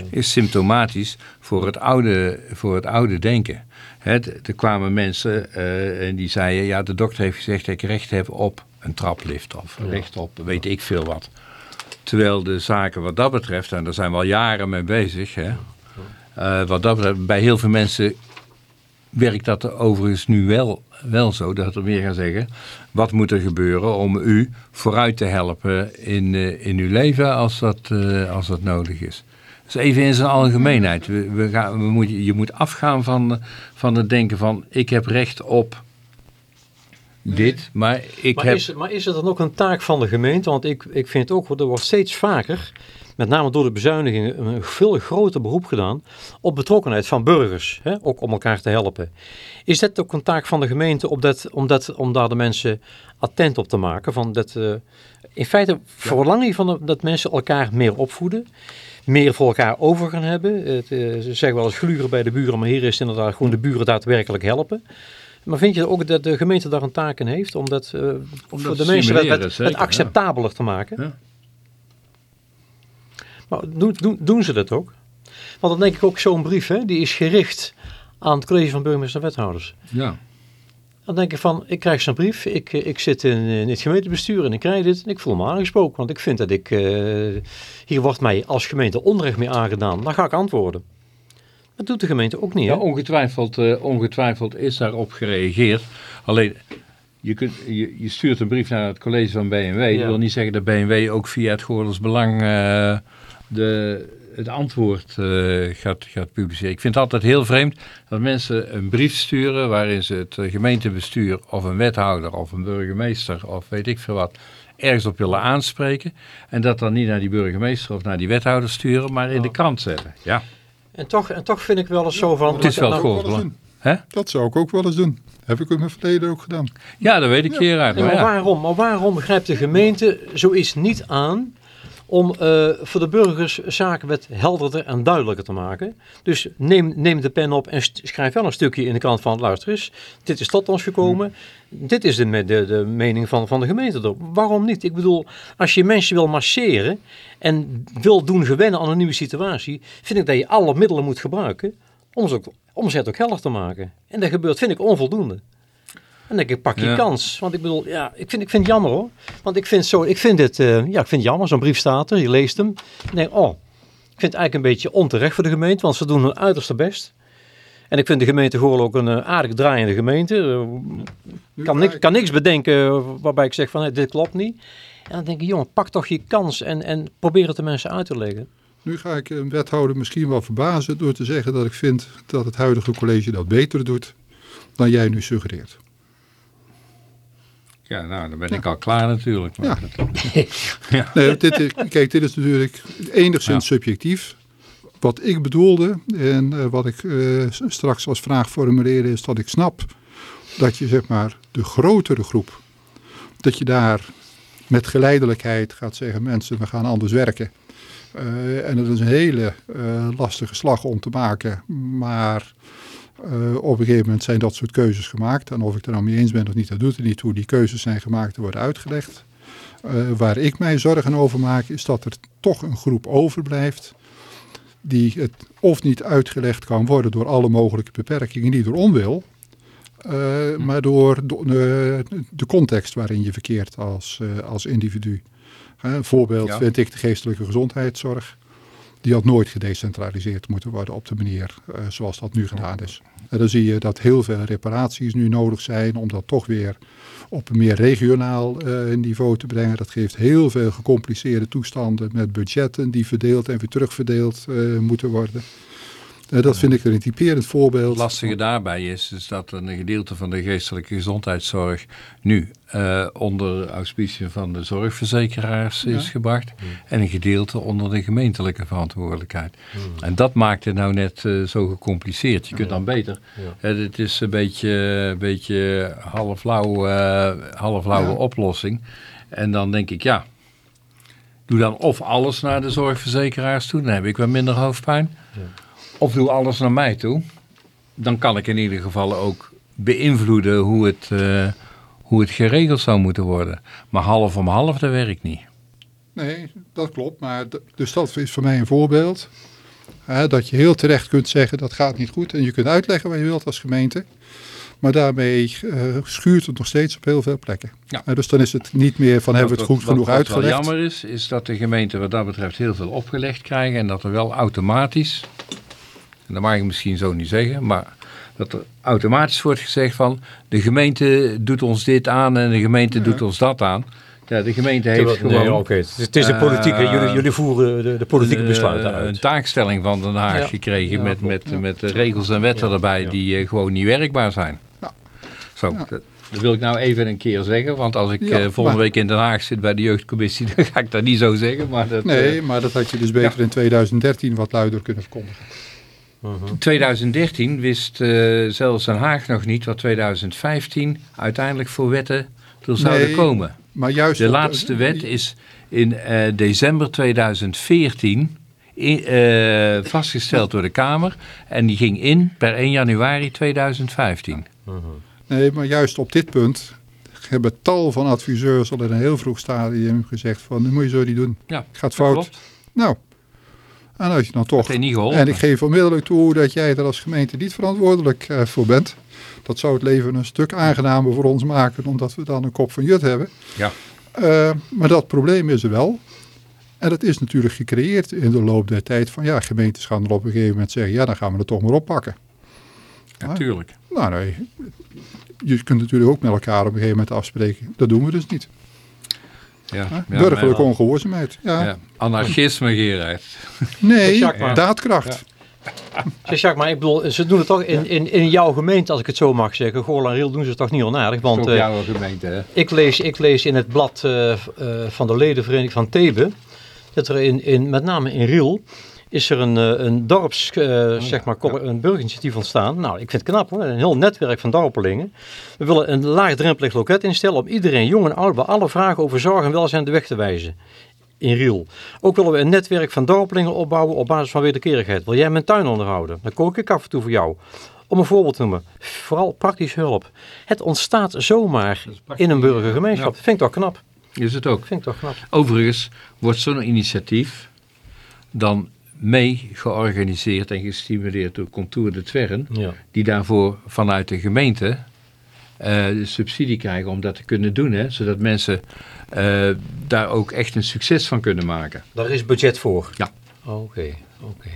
is symptomatisch voor het oude, voor het oude denken. er kwamen mensen uh, en die zeiden, ja de dokter heeft gezegd dat ik recht heb op een traplift of recht op weet ik veel wat. Terwijl de zaken wat dat betreft, en daar zijn we al jaren mee bezig, hè, uh, wat dat betreft, bij heel veel mensen werkt dat overigens nu wel, wel zo, dat er weer gaan zeggen, wat moet er gebeuren om u vooruit te helpen in, uh, in uw leven als dat, uh, als dat nodig is. Dus even in zijn algemeenheid. We, we gaan, we moet, je moet afgaan van, van het denken van ik heb recht op dit, maar ik maar heb... Is, maar is het dan ook een taak van de gemeente? Want ik, ik vind ook, er wordt steeds vaker met name door de bezuinigingen, een veel groter beroep gedaan op betrokkenheid van burgers, hè, ook om elkaar te helpen. Is dat ook een taak van de gemeente om, dat, om, dat, om daar de mensen attent op te maken? Van dat, uh, in feite verlang je van dat mensen elkaar meer opvoeden, meer voor elkaar over gaan hebben. Het, uh, ze zeggen wel eens gluren bij de buren, maar hier is het inderdaad gewoon de buren daadwerkelijk helpen. Maar vind je ook dat de gemeente daar een taak in heeft om dat, uh, om voor de mensen het, acceptabeler ja. te maken? Ja. Maar doen, doen, doen ze dat ook? Want dan denk ik ook zo'n brief, hè, die is gericht aan het college van burgemeester en wethouders. Ja. Dan denk ik van, ik krijg zo'n brief, ik, ik zit in, in, het gemeentebestuur en ik krijg dit en ik voel me aangesproken. Want ik vind dat ik, uh, hier wordt mij als gemeente onrecht mee aangedaan. Dan ga ik antwoorden. Dat doet de gemeente ook niet. Ja, ongetwijfeld, uh, ongetwijfeld is daarop gereageerd. Alleen, je, kunt, je, je, stuurt een brief naar het college van BMW. Ja. Dat wil niet zeggen dat BMW ook via het Goorles Belang... Uh, de, het antwoord uh, gaat, gaat publiceren. Ik vind het altijd heel vreemd dat mensen een brief sturen waarin ze het gemeentebestuur of een wethouder of een burgemeester of weet ik veel wat ergens op willen aanspreken. En dat dan niet naar die burgemeester of naar die wethouder sturen, maar in de krant zetten. Ja. En toch, en toch vind ik wel eens zo van... Het is wel goed. Dat zou ik ook wel eens doen. Heb ik in mijn verleden ook gedaan. Ja, dat weet ik ja. hieruit. Maar, maar, waarom? maar waarom grijpt de gemeente zoiets niet aan om uh, voor de burgers zaken wat helderder en duidelijker te maken. Dus neem, neem de pen op en schrijf wel een stukje in de krant van, luister eens, dit is tot ons gekomen. Dit is de, de, de mening van, van de gemeente. Waarom niet? Ik bedoel, als je mensen wil marcheren en wil doen gewennen aan een nieuwe situatie, vind ik dat je alle middelen moet gebruiken om, ze ook, om het ook helder te maken. En dat gebeurt, vind ik, onvoldoende. En dan denk ik, pak je kans. Want ik bedoel, ja, ik vind, ik vind het jammer hoor. Want ik vind, zo, ik vind dit, uh, ja, ik vind het jammer. Zo'n brief staat er, je leest hem. En denk, oh, ik vind het eigenlijk een beetje onterecht voor de gemeente, want ze doen hun uiterste best. En ik vind de gemeente gewoon ook een uh, aardig draaiende gemeente. Uh, kan, niks, kan niks bedenken waarbij ik zeg van, hey, dit klopt niet. En dan denk ik, jongen, pak toch je kans en, en probeer het de mensen uit te leggen. Nu ga ik een wethouder misschien wel verbazen door te zeggen dat ik vind dat het huidige college dat beter doet dan jij nu suggereert. Ja, nou, dan ben ik al klaar natuurlijk. Ja. [laughs] ja. Nee, dit is, kijk, dit is natuurlijk enigszins subjectief. Wat ik bedoelde en uh, wat ik uh, straks als vraag formuleerde is dat ik snap dat je zeg maar de grotere groep, dat je daar met geleidelijkheid gaat zeggen mensen we gaan anders werken. Uh, en dat is een hele lastige slag om te maken, maar uh, op een gegeven moment zijn dat soort keuzes gemaakt. En of ik er nou mee eens ben of niet, dat doet er niet toe. Die keuzes zijn gemaakt en worden uitgelegd. Uh, waar ik mij zorgen over maak, is dat er toch een groep overblijft. Die het of niet uitgelegd kan worden door alle mogelijke beperkingen, niet door onwil. Uh, maar door de, de, context waarin je verkeert als, als individu. een voorbeeld ja. vind ik de geestelijke gezondheidszorg die had nooit gedecentraliseerd moeten worden op de manier uh, zoals dat nu gedaan is. En dan zie je dat heel veel reparaties nu nodig zijn om dat toch weer op een meer regionaal uh, niveau te brengen. Dat geeft heel veel gecompliceerde toestanden met budgetten die verdeeld en weer terugverdeeld uh, moeten worden. Dat vind ik een typerend voorbeeld. Het lastige daarbij is, is dat een gedeelte van de geestelijke gezondheidszorg nu uh, onder auspiciën van de zorgverzekeraars ja. is gebracht. En een gedeelte onder de gemeentelijke verantwoordelijkheid. En dat maakt het nou net uh, zo gecompliceerd. Je kunt dan beter. het is een beetje, een beetje halflauw, halflauwe oplossing. En dan denk ik, ja, doe dan of alles naar de zorgverzekeraars toe. Dan heb ik wel minder hoofdpijn. Of doe alles naar mij toe. Dan kan ik in ieder geval ook beïnvloeden hoe het, uh, hoe het geregeld zou moeten worden. Maar half om half, dat werkt niet. Nee, dat klopt. Maar dus dat is voor mij een voorbeeld. Hè, dat je heel terecht kunt zeggen dat gaat niet goed. En je kunt uitleggen wat je wilt als gemeente. Maar daarmee uh, schuurt het nog steeds op heel veel plekken. Ja. Uh, dus dan is het niet meer van hebben we het goed genoeg wat, uitgelegd. Wat jammer is, is dat de gemeenten wat dat betreft heel veel opgelegd krijgen. En dat er wel automatisch en dat mag ik misschien zo niet zeggen, maar dat er automatisch wordt gezegd van de gemeente doet ons dit aan en de gemeente doet ons dat aan. Ja, de gemeente heeft gewoon... Nee, oké. Het is de politieke, uh, jullie, jullie voeren de, de politieke besluiten uit. Een taakstelling van Den Haag ja. gekregen met, met, met regels en wetten erbij die uh, gewoon niet werkbaar zijn. Zo, dat, dat, wil ik nou even een keer zeggen, want als ik uh, volgende maar... week in Den Haag zit bij de jeugdcommissie, [laughs] dan ga ik dat niet zo zeggen. Maar dat, nee, maar dat had je dus beter in 2013 wat luider kunnen verkondigen. In 2013 wist uh, zelfs Den Haag nog niet wat 2015 uiteindelijk voor wetten er zouden nee, komen. Maar juist de laatste wet is in uh, december 2014 in, uh, vastgesteld door de Kamer en die ging in per 1 januari 2015. Nee, maar juist op dit punt hebben tal van adviseurs al in een heel vroeg stadium gezegd van, dat moet je zo niet doen. Ja, Gaat fout. Klopt. Nou, en als je dan toch... En ik geef onmiddellijk toe dat jij er als gemeente niet verantwoordelijk uh, voor bent. Dat zou het leven een stuk aangenamer voor ons maken, omdat we dan een kop van jut hebben. Ja. Uh, maar dat probleem is er wel. En dat is natuurlijk gecreëerd in de loop der tijd van ja, gemeentes gaan er op een gegeven moment zeggen, ja, dan gaan we het toch maar oppakken. Natuurlijk. Nou, nee, je kunt natuurlijk ook met elkaar op een gegeven moment afspreken. Dat doen we dus niet. Ja, ja, Burgerlijke ongehoorzaamheid. Ja. ja. Anarchisme, Gerard. Nee, daadkracht. Ja. Jacques, maar ik bedoel, ze doen het toch in, in, in jouw gemeente, als ik het zo mag zeggen. Goorl en Riel doen ze het toch niet onaardig. Want, uh, jouw gemeente, hè? Ik lees, ik lees in het blad uh, uh, van de ledenvereniging van Thebe, dat er in, in, met name in Riel, is er een, een dorps, uh, zeg maar, een burgerinitiatief ontstaan. Nou, ik vind het knap hoor, een heel netwerk van dorpelingen. We willen een laagdrempelig loket instellen om iedereen, jong en oud, bij alle vragen over zorg en welzijn de weg te wijzen. in Riel. Ook willen we een netwerk van dorpelingen opbouwen op basis van wederkerigheid. Wil jij mijn tuin onderhouden? Dan kook ik af en toe voor jou. Om een voorbeeld te noemen, vooral praktische hulp. Het ontstaat zomaar in een burgergemeenschap. Ja. Vind ik toch knap. Is het ook. Vind ik toch knap. Overigens wordt zo'n initiatief dan mee georganiseerd en gestimuleerd door Contour de Twern, Ja. die daarvoor vanuit de gemeente de subsidie krijgen om dat te kunnen doen, hè, zodat mensen eh, daar ook echt een succes van kunnen maken. Daar is budget voor? Ja. Oké, oké.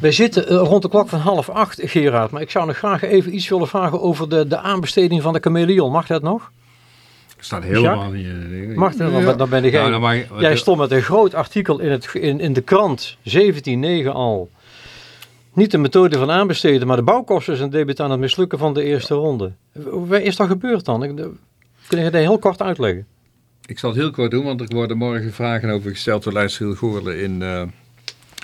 Wij zitten eh, rond de klok van half acht, Gerard. Maar ik zou nog graag even iets willen vragen over de, de aanbesteding van de chameleon. Mag dat nog? Staat helemaal niet in de Mag dat? Dan, ben- dan ben jij... Nou, dan mag je- Jij stond met een groot artikel in, het, in, in de krant, 17.9 al. Niet de methode van aanbesteden, maar de bouwkosten zijn debet aan het mislukken van de eerste ronde. Wat is dat gebeurd dan? Ik- Kun je dat heel kort uitleggen? Ik zal het heel kort doen, want er worden morgen vragen over gesteld door Luisterhiel Goorlen in,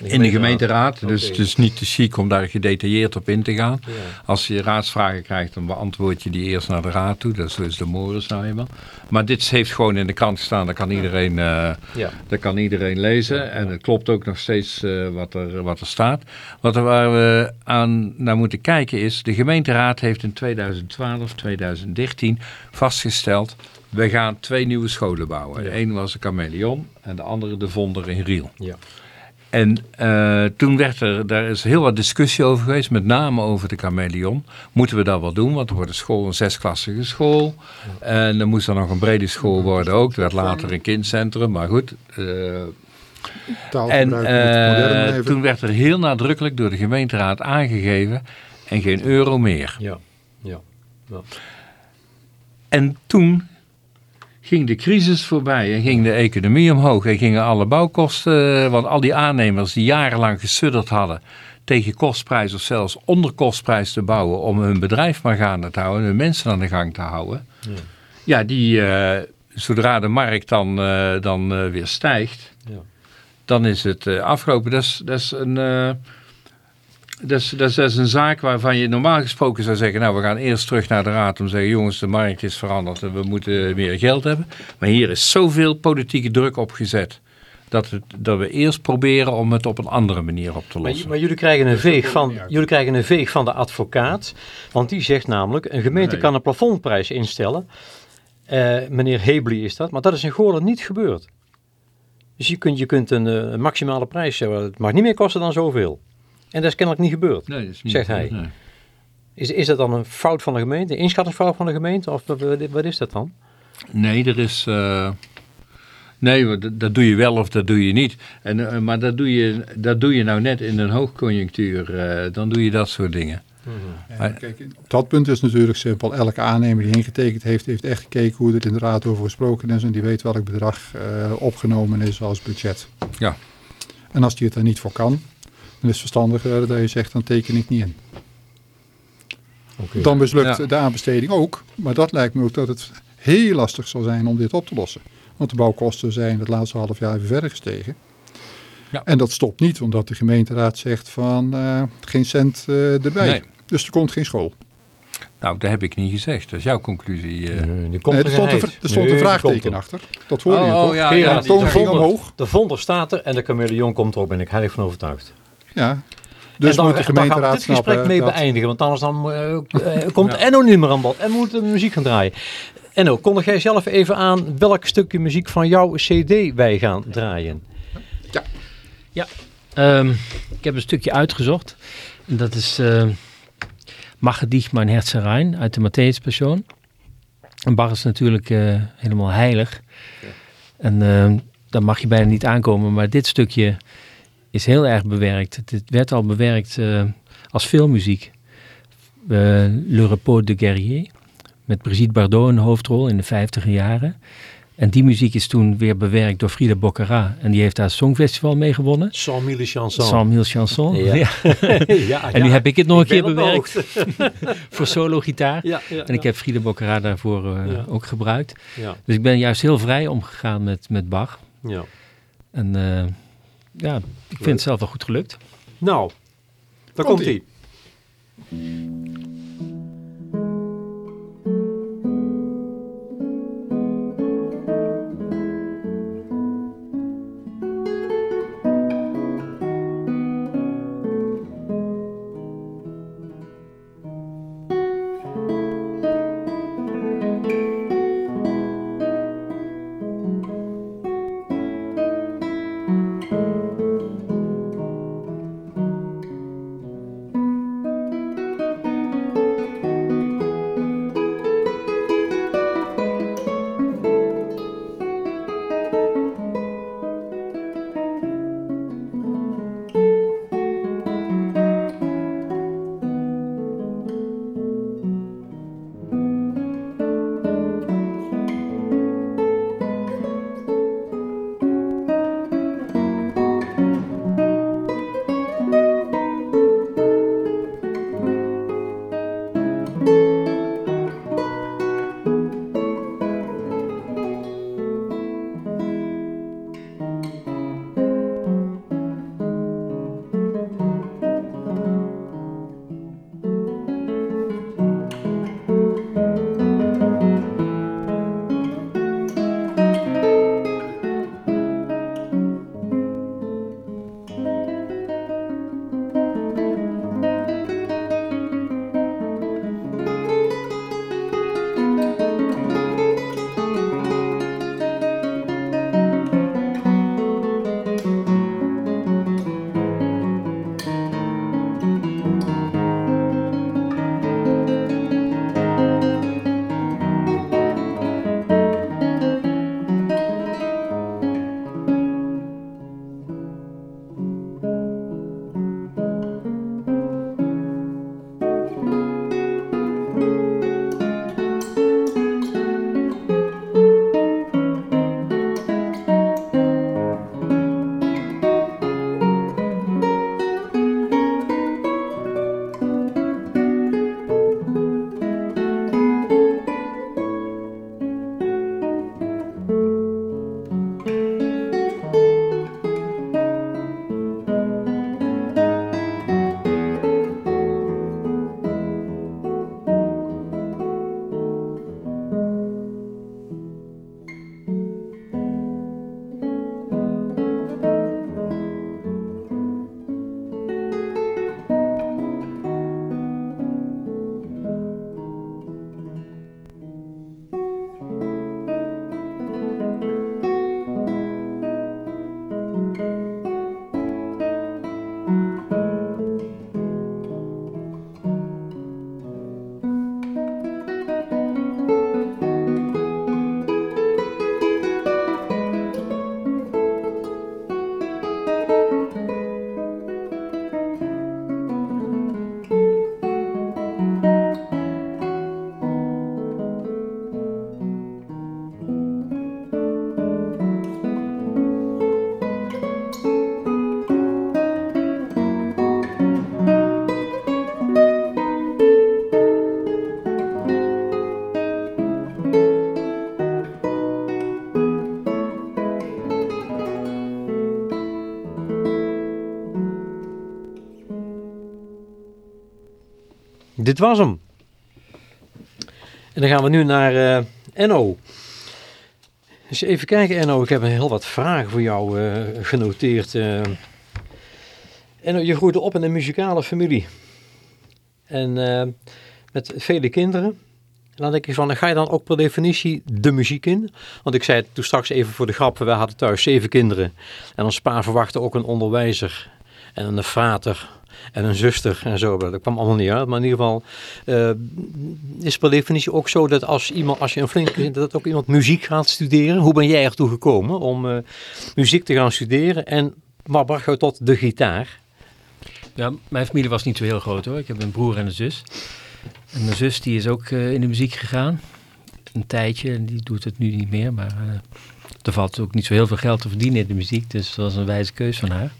in de gemeenteraad. Dus het is niet te chic om daar gedetailleerd op in te gaan. Ja. Als je raadsvragen krijgt, dan beantwoord je die eerst naar de raad toe. Dat is, is de Morris nou eenmaal. Maar dit heeft gewoon in de krant gestaan. Dat kan iedereen, eh, Ja. dat kan iedereen lezen. En het klopt ook nog steeds eh, wat, er, wat er staat. Wat er waar we aan naar moeten kijken is... de gemeenteraad heeft in 2012, 2013 vastgesteld... we gaan twee nieuwe scholen bouwen. De ene was de Chameleon en de andere de Vonder in Riel. Ja. En eh, toen werd er, daar is heel wat discussie over geweest, met name over de chameleon. Moeten we dat wel doen, want er wordt een school een zesklassige school. En er moest dan nog een brede school worden ook. Er werd later een kindcentrum, maar goed. eh, Taalgebruik en eh, toen werd er heel nadrukkelijk door de gemeenteraad aangegeven en geen euro meer. Ja. Ja. En toen ging de crisis voorbij en ging de economie omhoog en gingen alle bouwkosten, want al die aannemers die jarenlang gesudderd hadden tegen kostprijs of zelfs onder kostprijs te bouwen om hun bedrijf maar gaande te houden, hun mensen aan de gang te houden. Ja. Ja, die, eh, zodra de markt dan, eh, dan eh, weer stijgt, Ja. dan is het eh, afgelopen. Dat is, dat is een... eh, dat is, dat, een zaak waarvan je normaal gesproken zou zeggen... nou, we gaan eerst terug naar de raad om te zeggen... jongens, de markt is veranderd en we moeten meer geld hebben. Maar hier is zoveel politieke druk op gezet... dat, het, dat we eerst proberen om het op een andere manier op te lossen. maar jullie, krijgen een veeg van, jullie krijgen een veeg van de advocaat. Want die zegt namelijk, een gemeente Nee. kan een plafondprijs instellen. Eh, meneer Hebely is dat. Maar dat is in Goorland niet gebeurd. Dus je kunt, je kunt een, eh, maximale prijs zeggen. Het mag niet meer kosten dan zoveel. En dat is kennelijk niet gebeurd. Nee, dat is niet- Zegt hij. nee. Is, is dat dan een fout van de gemeente? Een inschattingsfout van de gemeente? Of wat, is dat dan? Nee, er is. eh, nee, dat, dat doe je wel of dat doe je niet. En, eh, maar dat doe, je, dat doe je nou net in een hoogconjunctuur. eh, dan doe je dat soort dingen. Ja, kijk, op dat punt is natuurlijk simpel. Elke aannemer die ingetekend heeft, heeft echt gekeken hoe er in de raad over gesproken is. En die weet welk bedrag eh, opgenomen is als budget. Ja. En als die het er niet voor kan, is verstandiger dat je zegt, dan teken ik niet in. Dan mislukt Ja. de aanbesteding ook. Maar dat lijkt me ook dat het heel lastig zal zijn om dit op te lossen. Want de bouwkosten zijn het laatste half jaar weer verder gestegen. Ja. En dat stopt niet, omdat de gemeenteraad zegt van eh, geen cent eh, erbij. Nee. Dus er komt geen school. Nou, dat heb ik niet gezegd. Dat is jouw conclusie. eh. Nee, die komt Nee, er stond, een, geheid. er stond Nee, een die vraagteken er. achter. Dat hoorde je Oh, toch? ja, Gerard, ja, de toon ging omhoog. De vonder staat er en de chameleon komt er ook, ben ik heilig van overtuigd. Ja. Dus en dan, moet de dan gaan we gemeenteraad dit gesprek snappen mee dat- beëindigen, want anders dan, eh, eh, komt Enno niet meer aan bod en moet de muziek gaan draaien. Enno, kondig jij zelf even aan welk stukje muziek van jouw cd wij gaan draaien? Ehm, ik heb een stukje uitgezocht. En dat is uh, Mache dich mein Herz rein uit de Matthäus Passion. En Bach is natuurlijk eh, helemaal heilig. En uh, daar mag je bijna niet aankomen. Maar dit stukje is heel erg bewerkt. Het, werd al bewerkt uh, als filmmuziek. Uh, Le Repos de Guerrier. Met Brigitte Bardot in de hoofdrol in de vijftiger jaren. En die muziek is toen weer bewerkt door Frida Boccara. En die heeft daar het Songfestival mee gewonnen. Cent mille chansons. Cent mille chansons. Ja. Ja. [laughs] ja, en nu heb ik het nog een keer bewerkt [laughs] voor solo gitaar. Ja, ja, en ik heb Frida Boccara daarvoor uh, Ja. ook gebruikt. Ja, Dus ik ben juist heel vrij omgegaan met, met Bach. ja. En uh, ja, ik vind het zelf wel goed gelukt. Nou, daar komt Komt-ie. Was hem. En dan gaan we nu naar uh, Enno. Dus even kijken Enno, ik heb heel wat vragen voor jou uh, genoteerd. Uh. Enno, je groeide op in een muzikale familie. En met vele kinderen. En dan denk je van, ga je dan ook per definitie de muziek in? Want ik zei het toen straks even voor de grap, we hadden thuis zeven kinderen. En ons pa verwachtte ook een onderwijzer en een frater en een zuster en zo. Dat kwam allemaal niet uit. Maar in ieder geval uh, is per definitie ook zo dat als, iemand, als je een flink dat ook iemand muziek gaat studeren. Hoe ben jij ertoe gekomen om uh, muziek te gaan studeren? En wat bracht jou tot de gitaar? Ja, mijn familie was niet zo heel groot hoor. Ik heb een broer en een zus. En mijn zus die is ook uh, in de muziek gegaan. Een tijdje, die doet het nu niet meer. Maar er valt ook niet zo heel veel geld te verdienen in de muziek. Dus dat was een wijze keus van haar.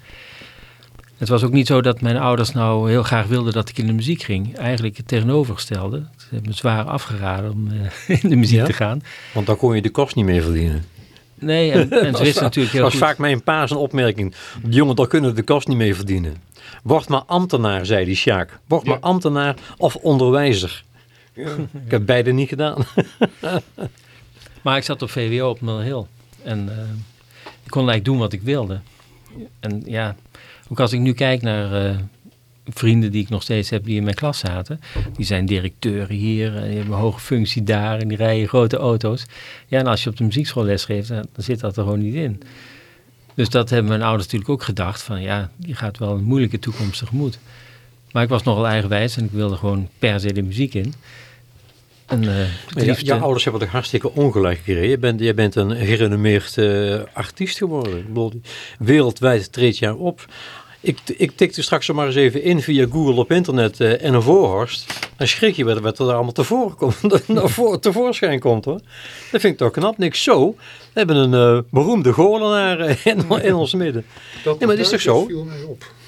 Het was ook niet zo dat mijn ouders nou heel graag wilden dat ik in de muziek ging. Eigenlijk het tegenovergestelde. Ze hebben me zwaar afgeraden om uh, [laughs] in de muziek te gaan. Want dan kon je de kost niet meer verdienen. Nee, en, [laughs] en ze wisten natuurlijk heel Dat was vaak mijn pa zijn opmerking. De jongen, daar kunnen de kost niet mee verdienen. Word maar ambtenaar, zei die Sjaak. Word ja. maar ambtenaar of onderwijzer. Ja. Ik heb beide niet gedaan. [laughs] maar ik zat op VWO op Mill Hill. En uh, ik kon eigenlijk doen wat ik wilde. En ja, ook als ik nu kijk naar uh, vrienden die ik nog steeds heb die in mijn klas zaten. Die zijn directeuren hier, en die hebben een hoge functie daar en die rijden grote auto's. Ja, en als je op de muziekschool les geeft, dan zit dat er gewoon niet in. Dus dat hebben mijn ouders natuurlijk ook gedacht van ja, die gaat wel een moeilijke toekomst tegemoet. Maar ik was nogal eigenwijs en ik wilde gewoon per se de muziek in. En, uh, liefste... jouw ouders hebben toch hartstikke ongelijk gekregen. Je bent, je bent een gerenommeerd uh, artiest geworden. Ik bedoel, wereldwijd treed je op. Ik, ik tikte straks maar eens even in via Google op internet uh, en een voorhorst. Dan schrik je wat, wat er allemaal tevoren komt, [laughs] naar voor, tevoorschijn komt hoor. Dat vind ik toch knap. Niks zo. We hebben een beroemde goorlenaar in, [laughs] in ons midden. Dat nee, maar dat is toch zo?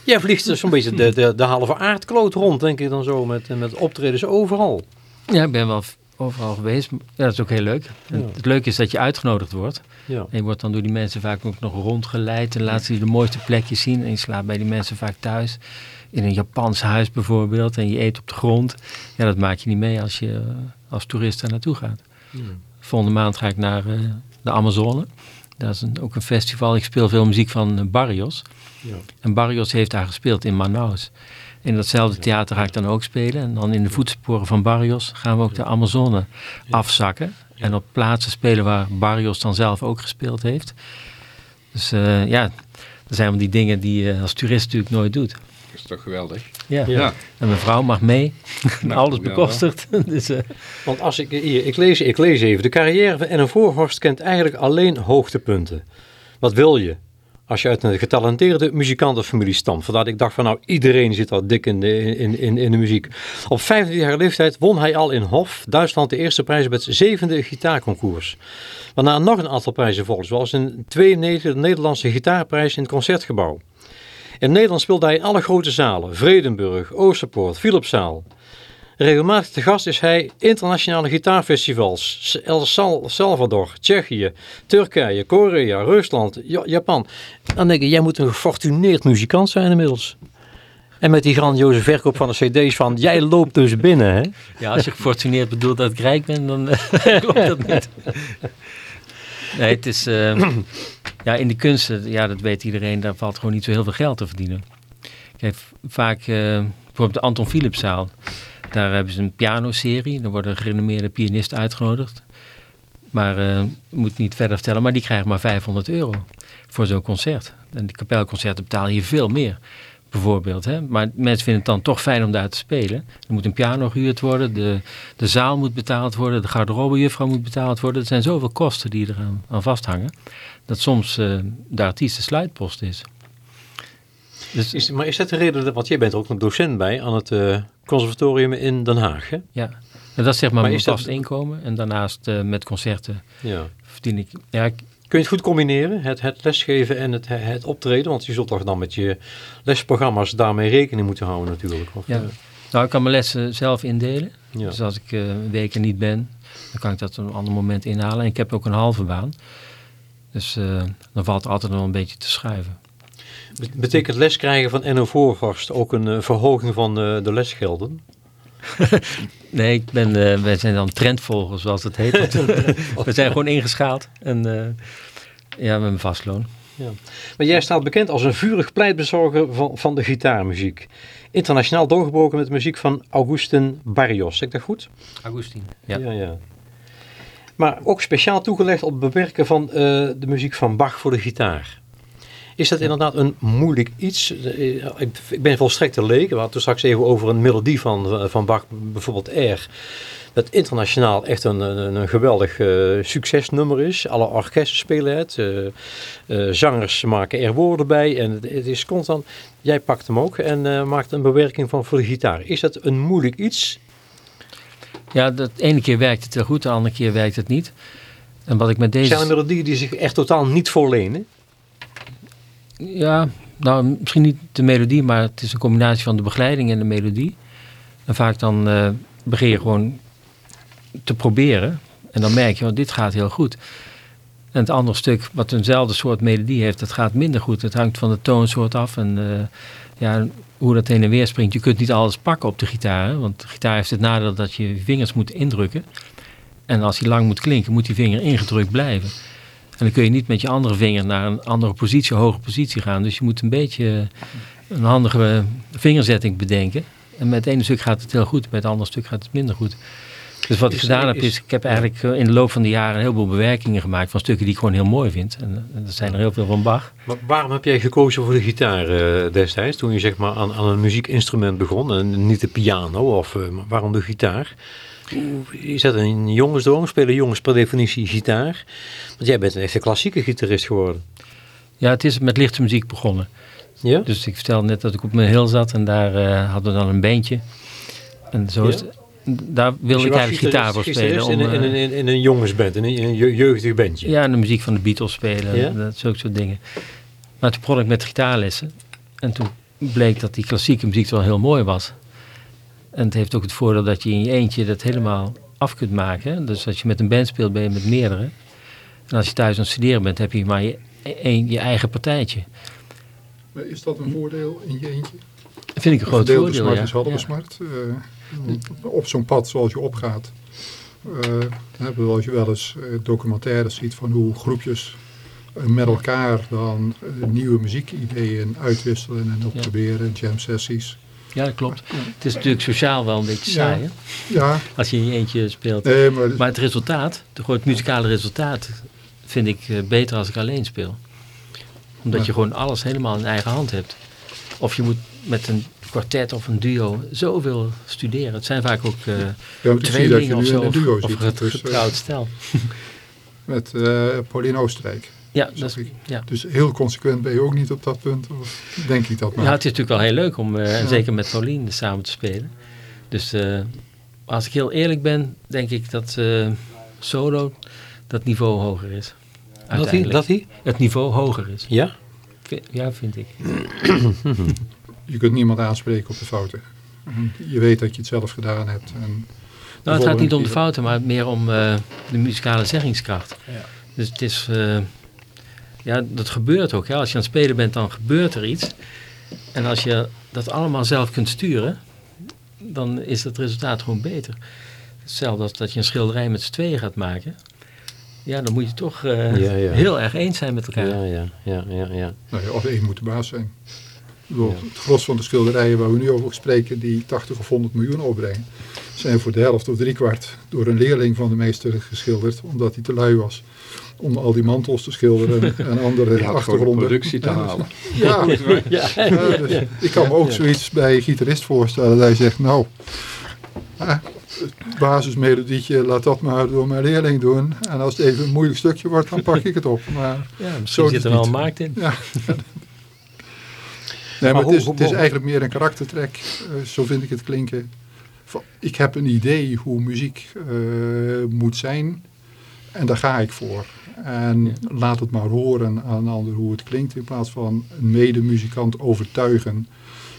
Jij vliegt zo'n beetje de, de, de halve aardkloot rond, denk ik dan zo, met, met optredens overal. Ja, ik ben wel overal geweest. Ja, dat is ook heel leuk. Ja. Het leuke is dat je uitgenodigd wordt. Ja. En je wordt dan door die mensen vaak ook nog rondgeleid. En laat ze je de mooiste plekjes zien. En je slaapt bij die mensen vaak thuis. In een Japans huis bijvoorbeeld. En je eet op de grond. Ja, dat maak je niet mee als je als toerist daar naartoe gaat. Ja. Volgende maand ga ik naar uh, de Amazone. Dat is een, ook een festival. Ik speel veel muziek van uh, Barrios. Ja. En Barrios heeft daar gespeeld in Manaus. In datzelfde theater ga ik dan ook spelen. En dan in de voetsporen van Barrios gaan we ook de Amazone afzakken. En op plaatsen spelen waar Barrios dan zelf ook gespeeld heeft. Dus uh, ja, dat zijn wel die dingen die je als toerist natuurlijk nooit doet. Dat is toch geweldig? Ja. ja. En mijn vrouw mag mee. [laughs] Nou, Alles bekostigd. [laughs] dus, uh... Want als ik hier, ik lees, ik lees even. De carrière van Enne Voorhorst kent eigenlijk alleen hoogtepunten. Wat wil je? Als je uit een getalenteerde muzikantenfamilie stamt. Vandaar dat ik dacht van nou, iedereen zit al dik in de, in, in, in de muziek. Op 25 jaar leeftijd won hij al in Hof, Duitsland, de eerste prijs bij het zevende gitaarconcours. Waarna nog een aantal prijzen volgden, zoals een 92 Nederlandse gitaarprijs in het Concertgebouw. In Nederland speelde hij in alle grote zalen, Vredenburg, Oosterpoort, Philipszaal. Regelmatig te gast is hij internationale gitaarfestivals. El Salvador, Tsjechië, Turkije, Korea, Rusland, Japan. Dan denk ik, jij moet een gefortuneerd muzikant zijn inmiddels. En met die grandioze verkoop van de cd's van, jij loopt dus binnen hè? Ja, als je gefortuneerd bedoelt dat ik rijk ben, dan eh, [laughs] klopt dat niet. Nee, het is, uh, ja, in de kunsten, ja, dat weet iedereen, daar valt gewoon niet zo heel veel geld te verdienen. Kijk, vaak, uh, bijvoorbeeld de Anton Philipszaal, daar hebben ze een pianoserie. Er worden gerenommeerde pianisten uitgenodigd. Maar uh, moet niet verder vertellen, maar die krijgen maar 500 euro voor zo'n concert. En die kapelconcerten betalen hier veel meer, bijvoorbeeld. Hè? Maar mensen vinden het dan toch fijn om daar te spelen. Er moet een piano gehuurd worden, de, de zaal moet betaald worden, de garderobejuffrouw moet betaald worden. Er zijn zoveel kosten die eraan aan vasthangen, dat soms uh, de artiest de sluitpost is. Dus, is, maar is dat de reden, want jij bent er ook een docent bij aan het uh, conservatorium in Den Haag, hè? Ja, en dat is zeg maar, maar mijn vast dat... inkomen. En daarnaast uh, met concerten ja. verdien ik... Ja, ik... Kun je het goed combineren, het, het lesgeven en het, het optreden? Want je zult toch dan met je lesprogramma's daarmee rekening moeten houden natuurlijk. Of, ja. Uh... Nou, ik kan mijn lessen zelf indelen. Ja. Dus als ik uh, een week er niet ben, dan kan ik dat op een ander moment inhalen. En ik heb ook een halve baan. Dus dan valt er altijd nog een beetje te schuiven. Betekent les krijgen van NO Voorgast ook een uh, verhoging van uh, de lesgelden? [laughs] nee, ik ben, uh, wij zijn dan trendvolgers, zoals het heet. [laughs] [laughs] we zijn gewoon ingeschaald. En uh, ja, met een vastloon. Ja. Maar jij staat bekend als een vurig pleitbezorger van, van de gitaarmuziek. Internationaal doorgebroken met de muziek van Augustin Barrios. Zeg ik dat goed? Augustin, ja. ja, ja. Maar ook speciaal toegelegd op het bewerken van uh, de muziek van Bach voor de gitaar. Is dat inderdaad een moeilijk iets? Eh, ik ben volstrekt te leek. We hadden het straks even over een melodie van, van Bach, bijvoorbeeld R. Dat internationaal echt een, een, een geweldig uh, succesnummer is. Alle orkesten spelen het. Uh, uh, zangers maken er woorden bij. En het, het, is constant. Jij pakt hem ook en maakt een bewerking van voor de gitaar. Is dat een moeilijk iets? Ja, de ene keer werkt het wel goed, de andere keer werkt het niet. En wat ik met deze... Zijn er melodieën die zich echt totaal niet voorlenen? Ja, nou misschien niet de melodie, maar het is een combinatie van de begeleiding en de melodie. En vaak dan uh, begin je gewoon te proberen. En dan merk je, oh, dit gaat heel goed. En het andere stuk, wat eenzelfde soort melodie heeft, dat gaat minder goed. Het hangt van de toonsoort af en uh, ja, hoe dat heen en weer springt. Je kunt niet alles pakken op de gitaar, want de gitaar heeft het nadeel dat je je vingers moet indrukken. En als hij lang moet klinken, moet die vinger ingedrukt blijven. En dan kun je niet met je andere vinger naar een andere positie, een hoge positie gaan. Dus je moet een beetje een handige vingerzetting bedenken. En met het ene stuk gaat het heel goed, met het andere stuk gaat het minder goed. Dus wat ik gedaan heb is, ik heb eigenlijk eh, in de loop van de jaren een heleboel bewerkingen gemaakt van stukken die ik gewoon heel mooi vind. En, en er zijn er heel veel van Bach. Maar waarom heb jij gekozen voor de gitaar uh, destijds, toen je zeg maar aan, aan een muziekinstrument begon en niet de piano of uh, waarom de gitaar? Is dat een jongensdroom? Spelen jongens per definitie gitaar? Want jij bent een echte klassieke gitarist geworden. Ja, het is met lichte muziek begonnen. Ja? Dus ik vertelde net dat ik op mijn heel zat en daar uh, hadden we dan een bandje. En zo ja? is het, daar wilde ik eigenlijk gitaar voor spelen. Om, in, een, in, een, in een jongensband, in een, in een jeugdig bandje. Ja, de muziek van de Beatles spelen, ja? dat zulke soort dingen. Maar toen begon ik met gitaarlessen. En toen bleek dat die klassieke muziek wel heel mooi was. En het heeft ook het voordeel dat je in je eentje dat helemaal af kunt maken. Dus als je met een band speelt, ben je met meerdere. En als je thuis aan het studeren bent, heb je maar je, een, je eigen partijtje. Maar is dat een voordeel in je eentje? Dat vind ik een groot voordeel, smart ja. is halve ja. smart. Uh, op zo'n pad zoals je opgaat, uh, als je wel eens uh, documentaires ziet van hoe groepjes met elkaar dan nieuwe muziek'ideeën uitwisselen en ook ja. proberen, jam sessies. Ja, dat klopt. Het is natuurlijk sociaal wel een beetje saai, ja. ja. Als je in je eentje speelt. Nee, maar, maar, het resultaat, het muzikale resultaat, vind ik uh, beter als ik alleen speel. Omdat ja. je gewoon alles helemaal in eigen hand hebt. Of je moet met een kwartet of een duo zoveel studeren. Het zijn vaak ook uh, ja, tweelingen of zo. Of, of dus, getrouwd stel. [laughs] met uh, Pauline Oostenrijk. Ja, dat is, ja. Dus heel consequent ben je ook niet op dat punt, of denk ik dat maar? Ja, het is natuurlijk wel heel leuk om, uh, ja. zeker met Pauline, samen te spelen. Dus uh, als ik heel eerlijk ben, denk ik dat uh, solo dat niveau hoger is. Dat hij, dat hij? Het niveau hoger is. Ja? Ja, vind ik. je kunt niemand aanspreken op de fouten. Je weet dat je het zelf gedaan hebt. En nou, het gaat niet om de fouten, maar meer om de muzikale zeggingskracht. Ja. Dus het is ja, dat gebeurt ook. Ja. Als je aan het spelen bent, dan gebeurt er iets. En als je dat allemaal zelf kunt sturen, dan is het resultaat gewoon beter. Hetzelfde als dat je een schilderij met z'n tweeën gaat maken. Ja, dan moet je toch uh, ja, ja. heel erg eens zijn met elkaar. Ja, ja, ja, ja. ja. Nou ja of één moet de baas zijn. Bedoel, het gros van de schilderijen waar we nu over spreken, die 80 of 100 miljoen opbrengen, zijn voor de helft of driekwart door een leerling van de meester geschilderd, omdat hij te lui was om al die mantels te schilderen [laughs] en andere achtergronden. productie te halen. [laughs] Ja, ja, ja, dus ik kan me ook zoiets bij een gitarist voorstellen. Dat hij zegt, nou, het basismelodietje, laat dat maar door mijn leerling doen. En als het even een moeilijk stukje wordt, dan pak ik het op. Maar [laughs] ja, misschien zit er wel een markt in. Ja. Nee, maar, maar het, is, het is eigenlijk meer een karaktertrek, uh, zo vind ik het klinken. Ik heb een idee hoe muziek uh, moet zijn en daar ga ik voor. En ja. laat het maar horen aan een ander hoe het klinkt. In plaats van een medemuzikant overtuigen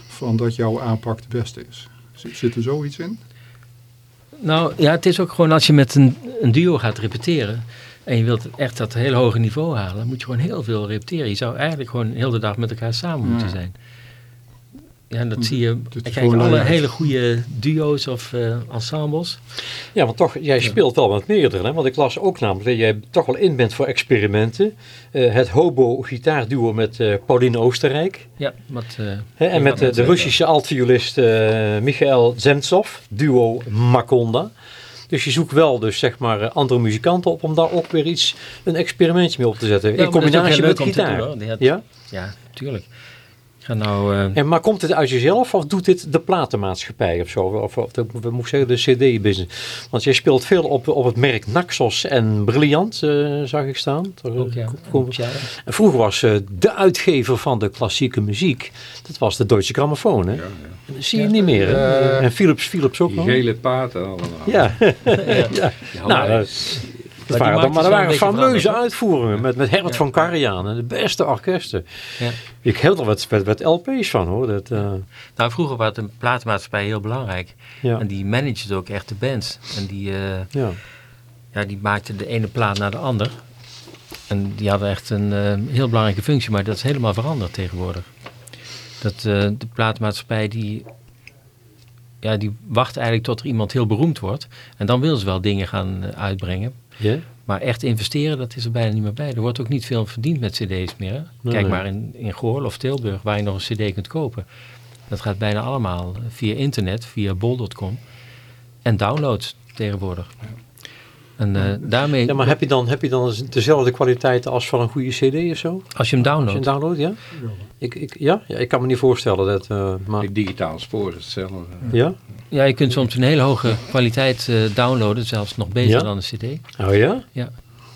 van dat jouw aanpak de beste is. Zit er zoiets in? Nou ja, het is ook gewoon als je met een, een duo gaat repeteren. En je wilt echt dat hele hoge niveau halen. moet je gewoon heel veel repeteren. Je zou eigenlijk gewoon heel de dag met elkaar samen moeten ja. zijn. Ja, dat zie je. Kijk, alle hele goede duo's of uh, ensembles. Ja, want toch, jij speelt wel met meerdere. Hè? Want ik las ook namelijk dat jij toch wel in bent voor experimenten. Uh, het hobo-gitaarduo met uh, Pauline Oostenrijk. Ja, met, en met de Russische altviolist Michael Zemtsov, duo Makonda. Dus je zoekt wel dus zeg maar andere muzikanten op om daar ook weer iets, een experimentje mee op te zetten. in combinatie met gitaar. ja? Ja, tuurlijk. Ga nou, uh... en, maar komt het uit jezelf of doet dit de platenmaatschappij of zo? Of, of we moeten zeggen de cd-business? Want jij speelt veel op, op het merk Naxos en Brilliant, uh, zag ik staan. Ook, ja. En vroeger was uh, de uitgever van de klassieke muziek, dat was de Deutsche Grammofoon. Hè? Ja, ja. Dat zie je niet meer. en Philips, Philips ook nog. gele paten allemaal. [laughs] Ja. ja. Nou, dat waren dan, maar er waren fameuze uitvoeringen met, met Herbert van Karajan en de beste orkesten. Ja. Ik heb er wat, wat, wat, LP's van hoor. Dat, uh... Nou, vroeger was een platenmaatschappij heel belangrijk. En die managed ook echt de bands. En die, uh, ja. Die maakten de ene plaat naar de ander. En die hadden echt een uh, heel belangrijke functie, maar dat is helemaal veranderd tegenwoordig. Dat de platenmaatschappij die ja, die wacht eigenlijk tot er iemand heel beroemd wordt. En dan wil ze wel dingen gaan uitbrengen. Maar echt investeren, dat is er bijna niet meer bij. Er wordt ook niet veel verdiend met cd's meer. Kijk maar in, in Goorl of Tilburg, waar je nog een cd kunt kopen. Dat gaat bijna allemaal via internet, via bol.com. En downloads tegenwoordig. En uh, daarmee... Ja, maar heb je, dan, heb je dan dezelfde kwaliteit als van een goede cd of zo? Als je hem downloadt. Als je hem downloadt, ja? Ik, ik, ja? ja? ik kan me niet voorstellen dat... Uh, maar... Ik digitaal spoor is hetzelfde. Ja? Ja, je kunt soms een hele hoge kwaliteit uh, downloaden, zelfs nog beter dan een cd. Oh ja? Ja.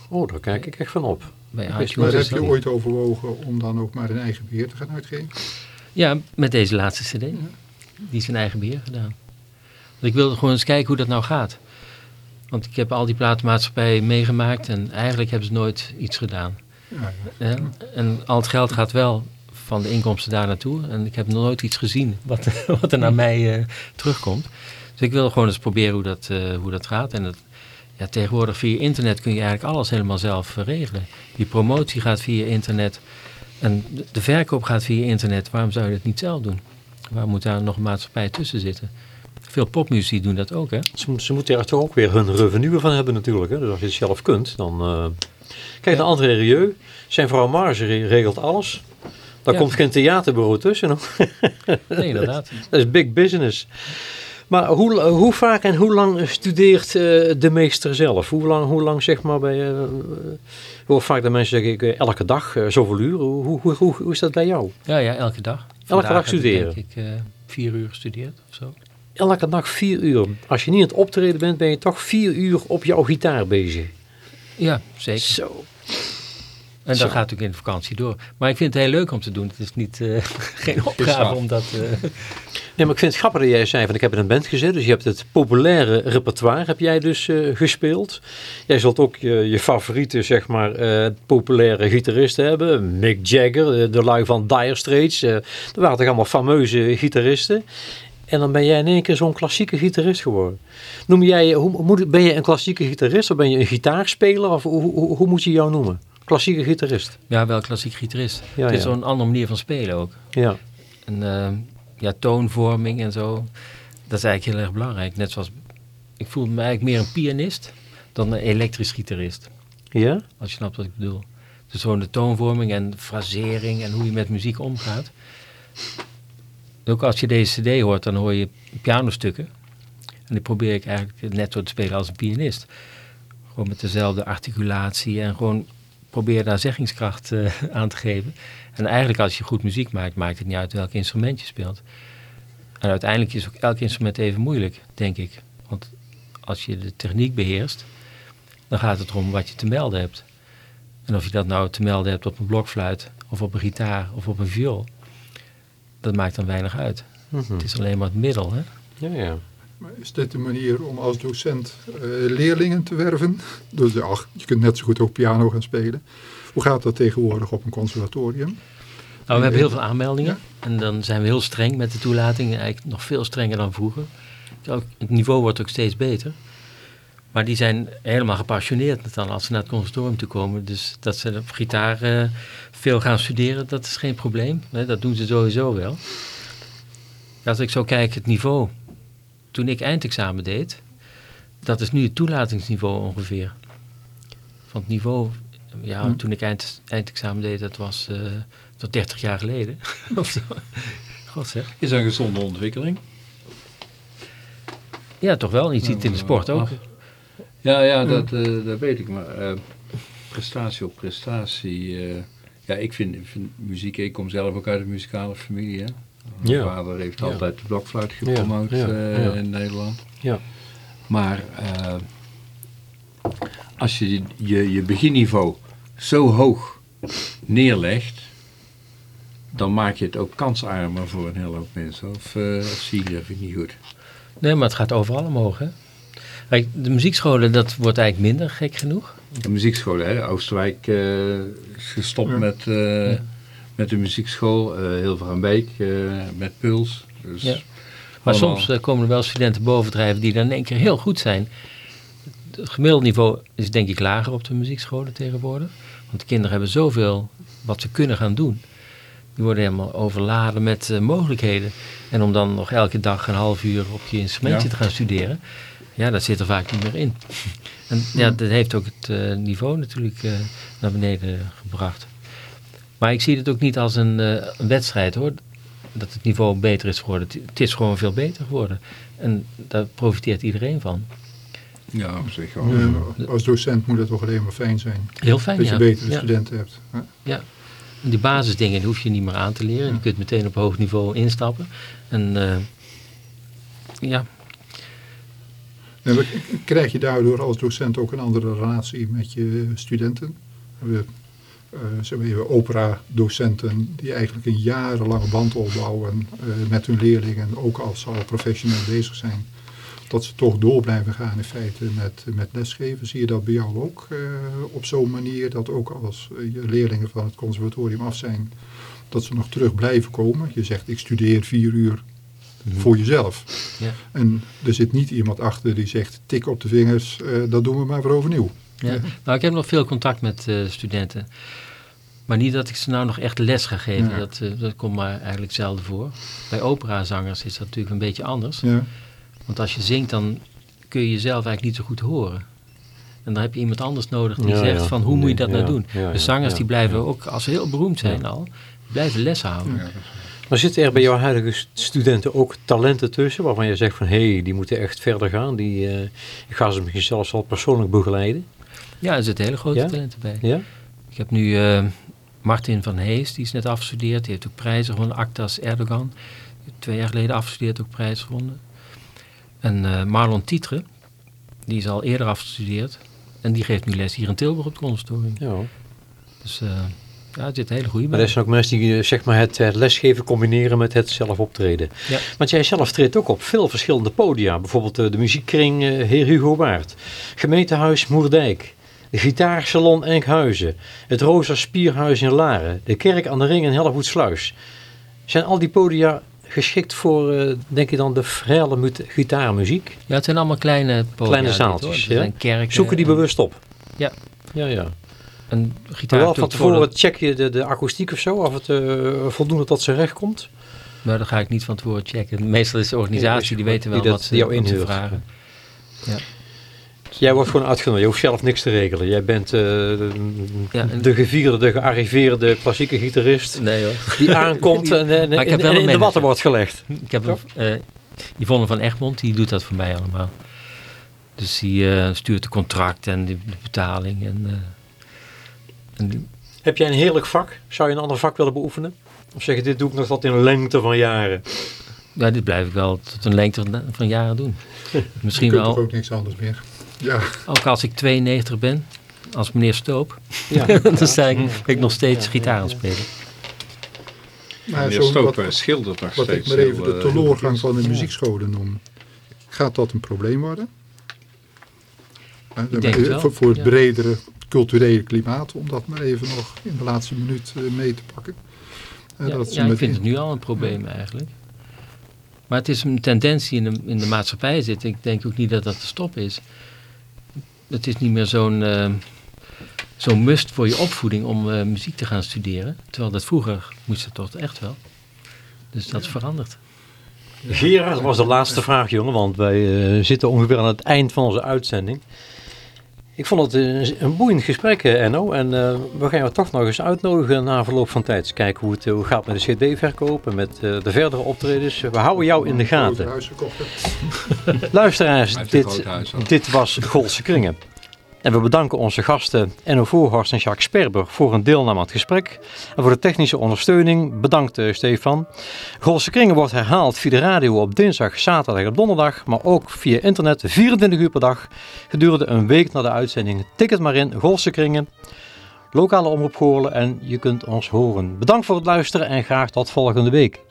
Oh, daar kijk ik echt van op. Bij maar heb je ooit overwogen om dan ook maar een eigen beheer te gaan uitgeven? Ja, met deze laatste cd. Die is in eigen beheer gedaan. Want ik wilde gewoon eens kijken hoe dat nou gaat. Want ik heb al die platenmaatschappijen meegemaakt en eigenlijk hebben ze nooit iets gedaan. Ja, ja. En al het geld gaat wel van de inkomsten daar naartoe. En ik heb nooit iets gezien wat, [laughs] wat er naar mij uh, terugkomt. Dus ik wil gewoon eens proberen hoe dat, uh, hoe dat gaat. En het, ja, tegenwoordig via internet kun je eigenlijk alles helemaal zelf uh, regelen. Die promotie gaat via internet. En de verkoop gaat via internet. Waarom zou je dat niet zelf doen? Waar moet daar nog een maatschappij tussen zitten? Veel popmuziek doen dat ook, hè? Ze, ze moeten er toch ook weer hun revenue van hebben natuurlijk. Hè? Dus als je het zelf kunt, dan... Kijk ja. naar André Rieu. Zijn vrouw Marge regelt alles. Daar komt geen theaterbureau tussen. nee, inderdaad. [laughs] Dat is big business. Maar hoe, hoe vaak en hoe lang studeert uh, de meester zelf? Hoe lang, hoe lang zeg maar bij... Uh, hoe vaak de mensen zeggen, ik, elke dag, uh, zoveel uur. Hoe, hoe, hoe, hoe, is dat bij jou? Ja, ja elke dag. Elke dag studeren? Ik denk ik vier uur gestudeerd of zo. Elke dag vier uur. Als je niet aan het optreden bent, ben je toch vier uur op jouw gitaar bezig. Ja, zeker. Zo. En dan gaat ook in de vakantie door. Maar ik vind het heel leuk om te doen. Het is niet, uh, [laughs] geen opgave om dat... Uh... Nee, maar ik vind het grappig dat jij zei van ik heb in een band gezet. Dus je hebt het populaire repertoire heb jij dus uh, gespeeld. Jij zult ook je, je favoriete, zeg maar, populaire gitaristen hebben. Mick Jagger, de lui van Dire Straits. er waren toch allemaal fameuze gitaristen. En dan ben jij in één keer zo'n klassieke gitarist geworden. Noem jij, hoe, ben je een klassieke gitarist of ben je een gitaarspeler? Of hoe, hoe, hoe moet je jou noemen? Klassieke gitarist. Ja, wel klassiek gitarist. het is zo'n andere manier van spelen ook. Ja. En uh, ja, toonvorming en zo. Dat is eigenlijk heel erg belangrijk. Net zoals, ik voel me eigenlijk meer een pianist dan een elektrisch gitarist. Ja? Als je snapt wat ik bedoel. Dus gewoon de toonvorming en frasering en hoe je met muziek omgaat. Ook als je deze cd hoort, dan hoor je pianostukken. En die probeer ik eigenlijk net zo te spelen als een pianist. Gewoon met dezelfde articulatie en gewoon probeer daar zeggingskracht uh, aan te geven. En eigenlijk als je goed muziek maakt, maakt het niet uit welk instrument je speelt. En uiteindelijk is ook elk instrument even moeilijk, denk ik. Want als je de techniek beheerst, dan gaat het erom wat je te melden hebt. En of je dat nou te melden hebt op een blokfluit, of op een gitaar, of op een viool, dat maakt dan weinig uit. Mhm. Het is alleen maar het middel, hè? Ja, ja. Maar is dit de manier om als docent uh, leerlingen te werven? Dus ach, je kunt net zo goed ook piano gaan spelen. Hoe gaat dat tegenwoordig op een conservatorium? Nou, we hebben heel veel aanmeldingen. En dan zijn we heel streng met de toelating. Eigenlijk nog veel strenger dan vroeger. Het niveau wordt ook steeds beter. Maar die zijn helemaal gepassioneerd dan als ze naar het conservatorium toe komen. Dus dat ze op gitaar uh, veel gaan studeren, dat is geen probleem. Dat doen ze sowieso wel. Als ik zo kijk, het niveau. Toen ik eindexamen deed, dat is nu het toelatingsniveau ongeveer. Van het niveau, ja, Hm. toen ik eind, eindexamen deed, dat was eh tot 30 jaar geleden. [laughs] of zo. God zeg. Is dat een gezonde ontwikkeling? Ja, toch wel. Je ziet het in de sport ook. Ja, ja, dat, eh, dat weet ik. Maar eh, prestatie op prestatie. eh, ja, ik vind, muziek. Ik kom zelf ook uit een muzikale familie. Hè. Mijn Ja. vader heeft Ja. altijd de blokfluit gepromoot Ja, ja, eh, ja. in Nederland. Ja. Maar eh, als je je, je beginniveau zo hoog neerlegt, dan maak je het ook kansarmer voor een hele hoop mensen. Of, eh of zie je dat vind ik niet goed. Nee, maar het gaat overal omhoog, hè. Kijk, de muziekscholen, dat wordt eigenlijk minder, gek genoeg. De muziekscholen, hè. Oosterwijk eh, is gestopt Ja. met, eh, Ja. met de muziekschool. eh Hilver aan Beek eh, met Puls. Dus Ja. Maar allemaal- soms eh, komen er wel studenten bovendrijven die dan in één keer heel goed zijn. Het gemiddelde niveau is denk ik lager op de muziekscholen tegenwoordig. Want de kinderen hebben zoveel wat ze kunnen gaan doen. Die worden helemaal overladen met eh, mogelijkheden. En om dan nog elke dag een half uur op je instrumentje Ja. te gaan studeren. Ja, dat zit er vaak niet meer in. [laughs] En ja, dat heeft ook het eh, niveau natuurlijk eh, naar beneden gebracht. Maar ik zie het ook niet als een, eh, een wedstrijd hoor. Dat het niveau beter is geworden. Het- is gewoon veel beter geworden. En daar profiteert iedereen van. Ja, op zich wel. Eh, als docent moet het toch alleen maar fijn zijn. Heel fijn, dat ja. je betere ja. studenten hebt. hè? Ja. En die basisdingen die hoef je niet meer aan te leren. Je kunt meteen op hoog niveau instappen. En eh, ja, krijg je daardoor als docent ook een andere relatie met je studenten? We, eh hebben we opera-docenten die eigenlijk een jarenlange band opbouwen eh, met hun leerlingen, ook als ze al professioneel bezig zijn. Dat ze toch door blijven gaan in feite met, met lesgeven. Zie je dat bij jou ook eh, op zo'n manier, dat ook als eh, je leerlingen van het conservatorium af zijn, dat ze nog terug blijven komen? Je zegt, ik studeer vier uur voor jezelf. ja. En er zit niet iemand achter die zegt, tik op de vingers, eh, dat doen we maar weer overnieuw. Ja. Nou, ik heb nog veel contact met eh, studenten. Maar niet dat ik ze nou nog echt les ga geven. Ja. Dat, eh, dat komt maar eigenlijk zelden voor. Bij operazangers is dat natuurlijk een beetje anders. Ja. Want als je zingt, dan kun je jezelf eigenlijk niet zo goed horen. En dan heb je iemand anders nodig die Ja, zegt ja. van hoe moet je dat Ja, nou doen. ja, de zangers ja, die blijven ja. ook, als ze heel beroemd zijn al, blijven les houden. Maar zitten er bij jouw huidige st- studenten ook talenten tussen waarvan je zegt van hé, hey, die moeten echt verder gaan. Die, eh, ik ga ze misschien zelfs al persoonlijk begeleiden. Ja, er zitten hele grote Ja? talenten bij. Ja? Ik heb nu eh, Martin van Hees, die is net afgestudeerd. Die heeft ook prijzen gewonnen. Actas Erdogan, twee jaar geleden afgestudeerd, ook prijs gewonnen. En eh, Marlon Tietre, die is al eerder afgestudeerd. En die geeft nu les hier in Tilburg op het conservatorium. ja. Dus ja, er hele goede Maar er zijn ook mensen die eh, zeg maar, het, het lesgeven combineren met het zelf optreden. Ja. Want jij zelf treedt ook op veel verschillende podia. Bijvoorbeeld eh, de muziekkring eh, Heer Hugo Waard. Gemeentehuis Moerdijk. De Gitaarsalon Enkhuizen. Het Rosa Spierhuis in Laren. De Kerk aan de Ring in Hellevoetsluis. Zijn al die podia geschikt voor, denk je dan, de vrije mu- gitaarmuziek? Ja, het zijn allemaal kleine podia. Kleine dit, zaaltjes, ja? zijn kerken. Zoeken die en- bewust op? Ja. Ja, ja. En Maar gitaar wel van tevoren check je de, de akoestiek of zo? Of het eh, voldoende tot zijn recht komt? Nou, dat ga ik niet van tevoren checken. Meestal is de organisatie, die weten wel Die dat- wat ze, jou inhuurt. vragen. Jij wordt gewoon uitgenodigd. Je hoeft zelf niks te regelen. Jij bent eh, Ja, de gevierde, de gearriveerde klassieke gitarist. Nee hoor. Die aankomt [laughs] en, en, en- en een in de watten wordt gelegd. Ik heb een, eh, Yvonne van Egmond, die doet dat voor mij allemaal. Dus die stuurt de contract en de, betaling. En, en die- Heb jij een heerlijk vak? Zou je een ander vak willen beoefenen? Of zeg je, dit doe ik nog tot in lengte van jaren? ja, dit blijf ik wel tot een lengte van jaren doen. [laughs] Misschien je kunt toch wel, ook niks anders meer. Ja, ook als ik 92 ben, als meneer Stoop, Ja. [laughs] dan sta ik, ben ik nog steeds gitaar aan spelen. maar Meneer Stoop wat, eh, schildert nog wat ik steeds. maar even heel, de eh, teloorgang van de muziekscholen noem. Gaat dat een probleem worden? Ik denk het wel, voor, voor het ja. bredere culturele klimaat, om dat maar even nog in de laatste minuut eh, mee te pakken. Hè, Ja, dat ja, ik vind het nu al een probleem eigenlijk. Maar het is een tendentie in de, in de maatschappij zit. Ik denk ook niet dat dat te stoppen is. Het is niet meer zo'n eh, zo'n must voor je opvoeding om eh, muziek te gaan studeren. Terwijl dat vroeger moest het toch echt wel. Dus dat is veranderd. Gerard, dat was de laatste vraag, jongen, want wij uh, zitten ongeveer aan het eind van onze uitzending. Ik vond het een, een boeiend gesprek, Enno. En uh, we gaan jou toch nog eens uitnodigen na verloop van tijd. Kijken hoe het hoe gaat met de cd-verkoop en met uh, de verdere optredens. We houden jou in de gaten. [laughs] Luisteraars, dit, dit was Golse Kringen. En we bedanken onze gasten Enno Voorhorst en Jacques Sperber voor een deelname aan het gesprek. En voor de technische ondersteuning bedankt uh, Stefan. Golse Kringen wordt herhaald via de radio op dinsdag, zaterdag en donderdag. Maar ook via internet 24 uur per dag gedurende een week na de uitzending. Tik het maar in, Golse Kringen. Lokale omroep Goorlen en je kunt ons horen. Bedankt voor het luisteren en graag tot volgende week.